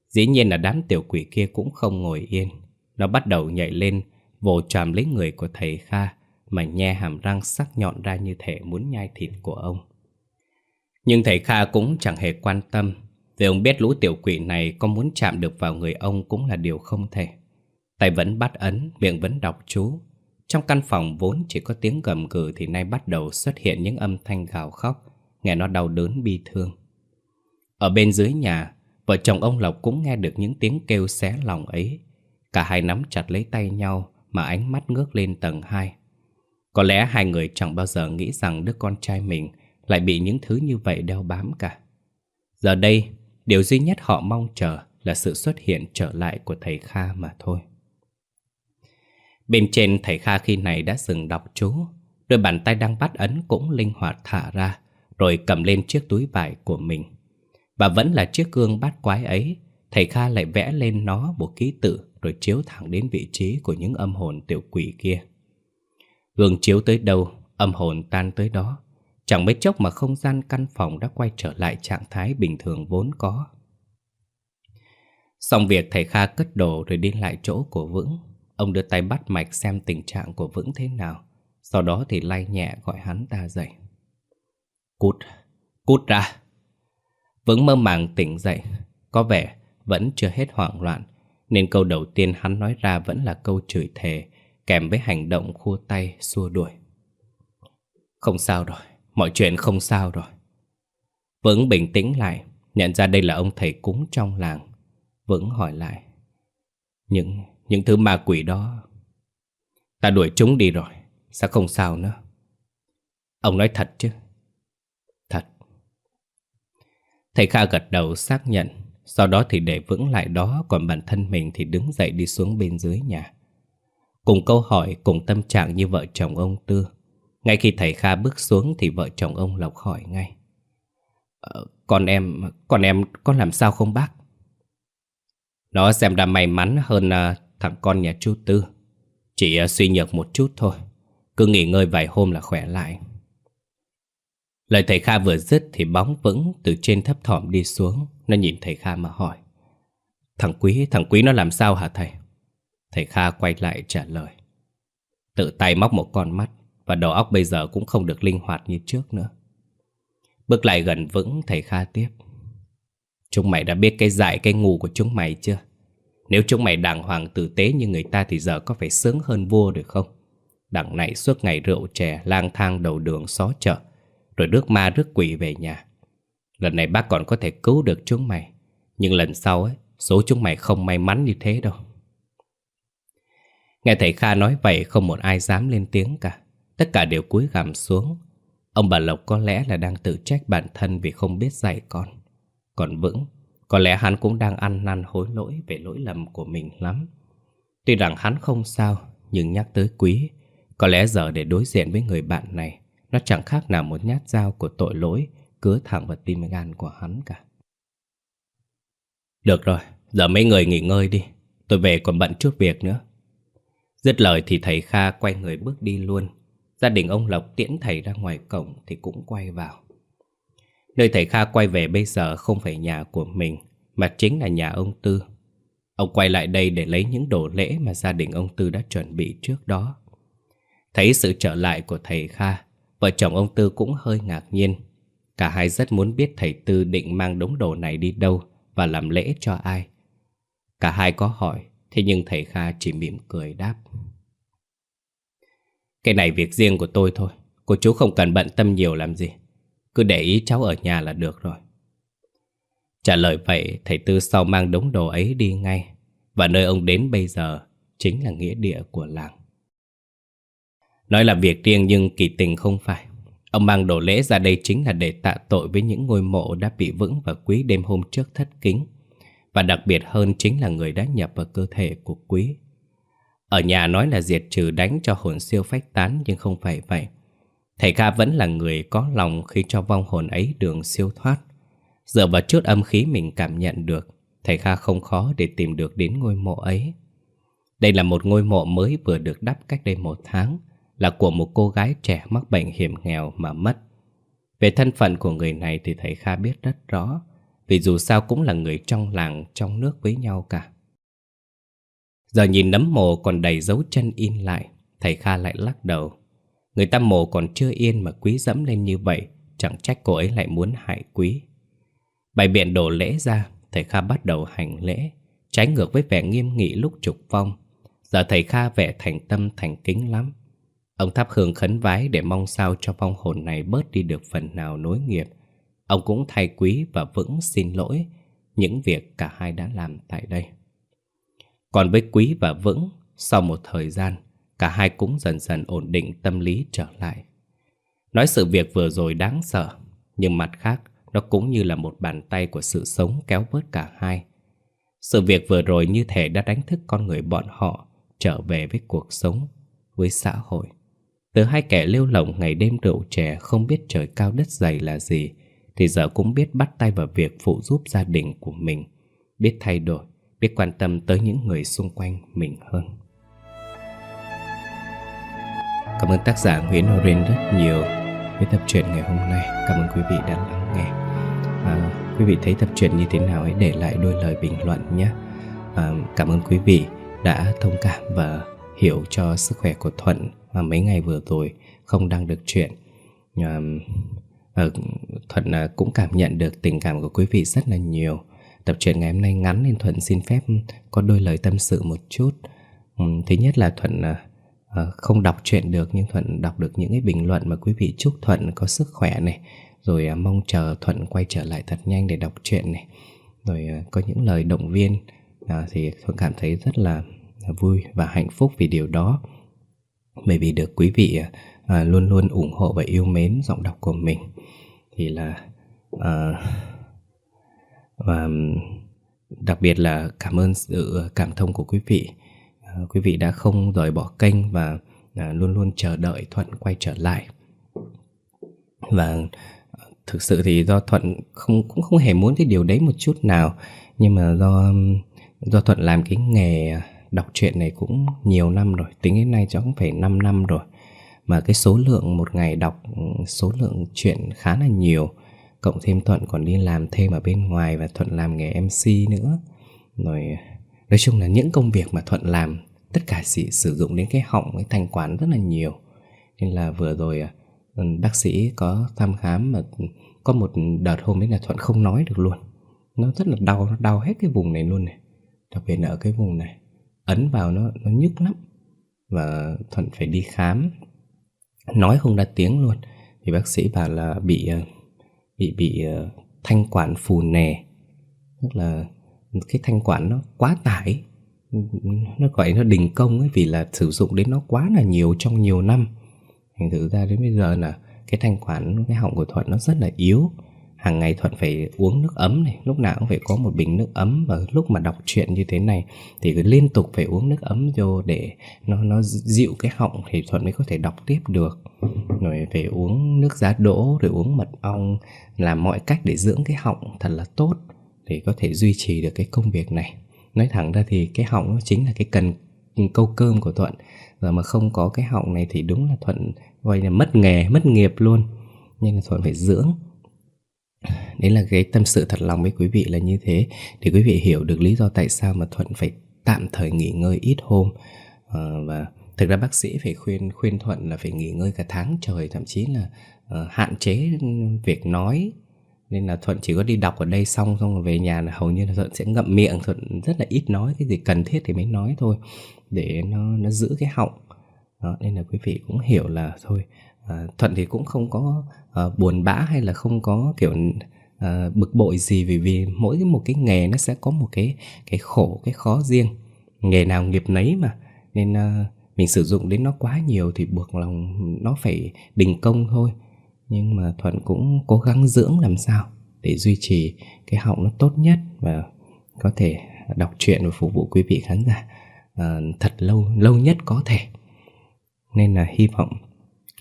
Dĩ nhiên là đám tiểu quỷ kia cũng không ngồi yên Nó bắt đầu nhảy lên Vồ tràm lấy người của thầy Kha Mà nhe hàm răng sắc nhọn ra như thể muốn nhai thịt của ông Nhưng thầy Kha cũng chẳng hề quan tâm Vì ông biết lũ tiểu quỷ này có muốn chạm được vào người ông cũng là điều không thể Tay vẫn bắt ấn, miệng vẫn đọc chú. Trong căn phòng vốn chỉ có tiếng gầm gừ thì nay bắt đầu xuất hiện những âm thanh gào khóc, nghe nó đau đớn bi thương. Ở bên dưới nhà, vợ chồng ông Lộc cũng nghe được những tiếng kêu xé lòng ấy. Cả hai nắm chặt lấy tay nhau mà ánh mắt ngước lên tầng 2. Có lẽ hai người chẳng bao giờ nghĩ rằng đứa con trai mình lại bị những thứ như vậy đeo bám cả. Giờ đây, điều duy nhất họ mong chờ là sự xuất hiện trở lại của thầy Kha mà thôi. Bên trên thầy Kha khi này đã dừng đọc chú Đôi bàn tay đang bắt ấn cũng linh hoạt thả ra Rồi cầm lên chiếc túi vải của mình và vẫn là chiếc gương bát quái ấy. Thầy Kha lại vẽ lên nó một ký tự Rồi chiếu thẳng đến vị trí của những âm hồn tiểu quỷ kia. Gương chiếu tới đâu, âm hồn tan tới đó. Chẳng mấy chốc mà không gian căn phòng đã quay trở lại trạng thái bình thường vốn có. Xong việc thầy Kha cất đồ rồi đi lại chỗ của Vững. Ông đưa tay bắt mạch xem tình trạng của Vững thế nào. Sau đó thì lay nhẹ gọi hắn ta dậy. Cút, cút ra. Vững mơ màng tỉnh dậy. Có vẻ vẫn chưa hết hoảng loạn Nên câu đầu tiên hắn nói ra vẫn là câu chửi thề Kèm với hành động khua tay xua đuổi. Không sao rồi, mọi chuyện không sao rồi. Vững bình tĩnh lại Nhận ra đây là ông thầy cúng trong làng. Vững hỏi lại Những những thứ ma quỷ đó Ta đuổi chúng đi rồi Sao không sao nữa? Ông nói thật chứ Thật Thầy Kha gật đầu xác nhận Sau đó thì để vững lại đó Còn bản thân mình thì đứng dậy đi xuống bên dưới nhà Cùng câu hỏi Cùng tâm trạng như vợ chồng ông Tư Ngay khi thầy Kha bước xuống Thì vợ chồng ông Lộc hỏi ngay ờ, em con em có làm sao không bác Nó xem đã may mắn hơn uh, thằng con nhà chú Tư. Chỉ à, suy nhược một chút thôi. Cứ nghỉ ngơi vài hôm là khỏe lại. Lời thầy Kha vừa dứt thì bóng vững từ trên thấp thỏm đi xuống. Nó nhìn thầy Kha mà hỏi. Thằng Quý, thằng Quý nó làm sao hả thầy? Thầy Kha quay lại trả lời. Tự tay móc một con mắt và đầu óc bây giờ cũng không được linh hoạt như trước nữa. Bước lại gần vững thầy Kha tiếp. Chúng mày đã biết cái dại cái ngu của chúng mày chưa? Nếu chúng mày đàng hoàng tử tế như người ta thì giờ có phải sướng hơn vua được không? Đằng này suốt ngày rượu chè lang thang đầu đường xó chợ rồi rước ma rước quỷ về nhà. Lần này bác còn có thể cứu được chúng mày. Nhưng lần sau ấy Số chúng mày không may mắn như thế đâu. Nghe thầy Kha nói vậy Không một ai dám lên tiếng cả. Tất cả đều cúi gằm xuống. Ông bà Lộc có lẽ là đang tự trách bản thân vì không biết dạy con. Còn Vững, có lẽ hắn cũng đang ăn năn hối lỗi về lỗi lầm của mình lắm. Tuy rằng hắn không sao, nhưng nhắc tới quý, có lẽ giờ để đối diện với người bạn này, nó chẳng khác nào một nhát dao của tội lỗi cứa thẳng vào tim gan của hắn cả. Được rồi, giờ mấy người nghỉ ngơi đi, tôi về còn bận chút việc nữa. Dứt lời thì thầy Kha quay người bước đi luôn. Gia đình ông Lộc tiễn thầy ra ngoài cổng thì cũng quay vào. Nơi thầy Kha quay về bây giờ không phải nhà của mình, mà chính là nhà ông Tư. Ông quay lại đây để lấy những đồ lễ mà gia đình ông Tư đã chuẩn bị trước đó. Thấy sự trở lại của thầy Kha, vợ chồng ông Tư cũng hơi ngạc nhiên. Cả hai rất muốn biết thầy Tư định mang đống đồ này đi đâu và làm lễ cho ai. Cả hai có hỏi, thế nhưng thầy Kha chỉ mỉm cười đáp. Cái này việc riêng của tôi thôi, cô chú không cần bận tâm nhiều làm gì. Cứ để ý cháu ở nhà là được rồi. Trả lời vậy, thầy Tư sau mang đống đồ ấy đi ngay. Và nơi ông đến bây giờ chính là nghĩa địa của làng. Nói là việc riêng nhưng kỳ tình không phải. Ông mang đồ lễ ra đây chính là để tạ tội với những ngôi mộ đã bị vững và quý đêm hôm trước thất kính. Và đặc biệt hơn chính là người đã nhập vào cơ thể của quý. Ở nhà nói là diệt trừ đánh cho hồn siêu phách tán nhưng không phải vậy. Thầy Kha vẫn là người có lòng khi cho vong hồn ấy đường siêu thoát. Dựa vào chút âm khí mình cảm nhận được, thầy Kha không khó để tìm được đến ngôi mộ ấy. Đây là một ngôi mộ mới vừa được đắp cách đây một tháng, là của một cô gái trẻ mắc bệnh hiểm nghèo mà mất. Về thân phận của người này thì thầy Kha biết rất rõ, vì dù sao cũng là người trong làng, trong nước với nhau cả. Giờ nhìn nấm mồ còn đầy dấu chân in lại, thầy Kha lại lắc đầu. Người ta mồ còn chưa yên mà quý dẫm lên như vậy, chẳng trách cô ấy lại muốn hại quý. Bài biện đổ lễ ra, thầy Kha bắt đầu hành lễ, trái ngược với vẻ nghiêm nghị lúc trục phong. Giờ thầy Kha vẻ thành tâm thành kính lắm. Ông thắp hương khấn vái để mong sao cho vong hồn này bớt đi được phần nào nối nghiệp. Ông cũng thay quý và vững xin lỗi những việc cả hai đã làm tại đây. Còn với quý và vững, sau một thời gian, cả hai cũng dần dần ổn định tâm lý trở lại. Nói sự việc vừa rồi đáng sợ, nhưng mặt khác, nó cũng như là một bàn tay của sự sống kéo vớt cả hai. Sự việc vừa rồi như thể đã đánh thức con người bọn họ trở về với cuộc sống, với xã hội. Từ hai kẻ lêu lỏng ngày đêm rượu chè không biết trời cao đất dày là gì, thì giờ cũng biết bắt tay vào việc phụ giúp gia đình của mình, biết thay đổi, biết quan tâm tới những người xung quanh mình hơn. Cảm ơn tác giả Nguyễn Oren rất nhiều với tập truyện ngày hôm nay. Cảm ơn quý vị đã lắng nghe. À, quý vị thấy tập truyện như thế nào hãy để lại đôi lời bình luận nhé. À, cảm ơn quý vị đã thông cảm và hiểu cho sức khỏe của Thuận mà mấy ngày vừa rồi không đăng được chuyện. À, à, Thuận à, cũng cảm nhận được tình cảm của quý vị rất là nhiều. Tập truyện ngày hôm nay ngắn nên Thuận xin phép có đôi lời tâm sự một chút. Ừ, thứ nhất là Thuận à, à, không đọc truyện được nhưng Thuận đọc được những cái bình luận mà quý vị chúc Thuận có sức khỏe này. Rồi à, mong chờ Thuận quay trở lại thật nhanh để đọc truyện này. Rồi à, có những lời động viên à, thì Thuận cảm thấy rất là vui và hạnh phúc vì điều đó. Bởi vì được quý vị à, luôn luôn ủng hộ và yêu mến giọng đọc của mình. Thì là... À, và đặc biệt là cảm ơn sự cảm thông của quý vị. À, quý vị đã không rời bỏ kênh và à, luôn luôn chờ đợi thuận quay trở lại. Và thực sự thì do thuận không cũng không hề muốn cái điều đấy một chút nào. Nhưng mà do do thuận làm cái nghề đọc truyện này cũng nhiều năm rồi tính đến nay chắc cũng phải 5 năm rồi. Mà cái số lượng một ngày đọc ừ, số lượng chuyện khá là nhiều. Cộng thêm Thuận còn đi làm thêm ở bên ngoài Và Thuận làm nghề MC nữa. Rồi nói chung là những công việc mà Thuận làm Tất cả chỉ sử dụng đến cái họng Cái thanh quản rất là nhiều. Nên là vừa rồi à, bác sĩ có thăm khám mà ừ, Có một đợt hôm ấy là Thuận không nói được luôn. Nó rất là đau, nó đau hết cái vùng này luôn này. Đặc biệt là ở cái vùng này. Ấn vào nó, nó nhức lắm. Và Thuận phải đi khám. Nói không ra tiếng luôn. Thì bác sĩ bảo là bị ờ, bị bị ờ, thanh quản phù nề. Tức là cái thanh quản nó quá tải. Nó gọi nó đình công ấy vì là sử dụng đến nó quá là nhiều trong nhiều năm. Thành thử ra đến bây giờ là cái thanh quản cái họng của thuận nó rất là yếu hàng ngày thuận phải uống nước ấm này, lúc nào cũng phải có một bình nước ấm. Và lúc mà đọc truyện như thế này thì cứ liên tục phải uống nước ấm vô để nó nó dịu cái họng thì thuận mới có thể đọc tiếp được. Rồi phải uống nước giá đỗ, rồi uống mật ong, làm mọi cách để dưỡng cái họng thật là tốt để có thể duy trì được cái công việc này. Nói thẳng ra thì cái họng nó chính là cái cần, câu cơm của thuận. Rồi mà không có cái họng này thì đúng là thuận gọi là mất nghề, mất nghiệp luôn. Nên là thuận phải dưỡng đấy là cái tâm sự thật lòng với quý vị là như thế. Để quý vị hiểu được lý do tại sao mà thuận phải tạm thời nghỉ ngơi ít hôm à, và thực ra bác sĩ phải khuyên khuyên thuận là phải nghỉ ngơi cả tháng trời thậm chí là uh, hạn chế việc nói. Nên là thuận chỉ có đi đọc ở đây xong xong rồi về nhà là hầu như là thuận sẽ ngậm miệng thuận rất là ít nói cái gì cần thiết thì mới nói thôi để nó nó giữ cái họng. Đó, nên là quý vị cũng hiểu là thôi à, thuận thì cũng không có à, buồn bã hay là không có kiểu à, bực bội gì vì vì mỗi một cái nghề nó sẽ có một cái cái khổ cái khó riêng. Nghề nào nghiệp nấy mà. Nên à, mình sử dụng đến nó quá nhiều thì buộc lòng nó phải đình công thôi. Nhưng mà thuận cũng cố gắng dưỡng làm sao để duy trì cái họng nó tốt nhất và có thể đọc truyện và phục vụ quý vị khán giả uh, thật lâu lâu nhất có thể. Nên là hy vọng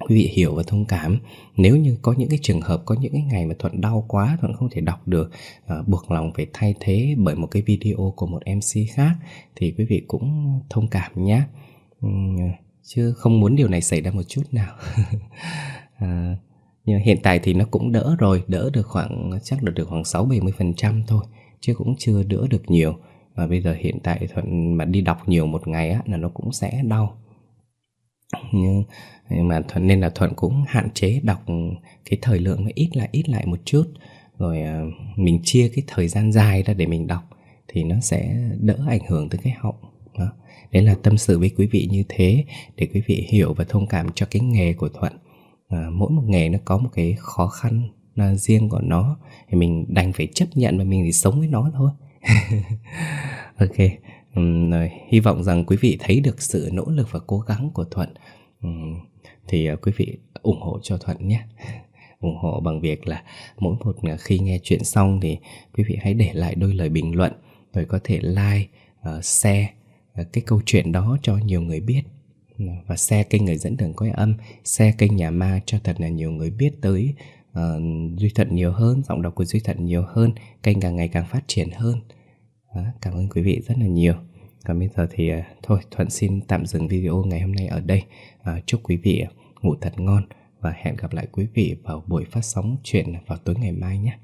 quý vị hiểu và thông cảm. Nếu như có những cái trường hợp có những cái ngày mà thuận đau quá thuận không thể đọc được à, buộc lòng phải thay thế bởi một cái video của một mc khác thì quý vị cũng thông cảm nhé. Um, chứ không muốn điều này xảy ra một chút nào. À, (laughs) nhưng hiện tại thì nó cũng đỡ rồi đỡ được khoảng chắc được được khoảng sáu bảy mươi phần trăm thôi chứ cũng chưa đỡ được nhiều. Và bây giờ hiện tại thuận mà đi đọc nhiều một ngày á là nó cũng sẽ đau. Nhưng, nhưng mà thuận nên là thuận cũng hạn chế đọc cái thời lượng nó ít lại ít lại một chút. Rồi à, mình chia cái thời gian dài ra để mình đọc thì nó sẽ đỡ ảnh hưởng tới cái họng. Đó. đấy là tâm sự với quý vị như thế để quý vị hiểu và thông cảm cho cái nghề của thuận. À, mỗi một nghề nó có một cái khó khăn là riêng của nó thì mình đành phải chấp nhận và mình thì sống với nó thôi. (laughs) Ok um, rồi hy vọng rằng quý vị thấy được sự nỗ lực và cố gắng của thuận. Um, thì ờ, quý vị ủng hộ cho thuận nhé. (laughs) Ủng hộ bằng việc là mỗi một ờ, khi nghe chuyện xong thì quý vị hãy để lại đôi lời bình luận rồi có thể like ờ, share cái câu chuyện đó cho nhiều người biết. Và share kênh người dẫn đường cõi âm share kênh nhà ma cho thật là nhiều người biết tới uh, duy thuận nhiều hơn giọng đọc của duy thuận nhiều hơn kênh càng ngày càng phát triển hơn. Đó, cảm ơn quý vị rất là nhiều. Còn bây giờ thì uh, thôi thuận xin tạm dừng video ngày hôm nay ở đây uh, chúc quý vị ngủ thật ngon và hẹn gặp lại quý vị vào buổi phát sóng chuyện vào tối ngày mai nhé.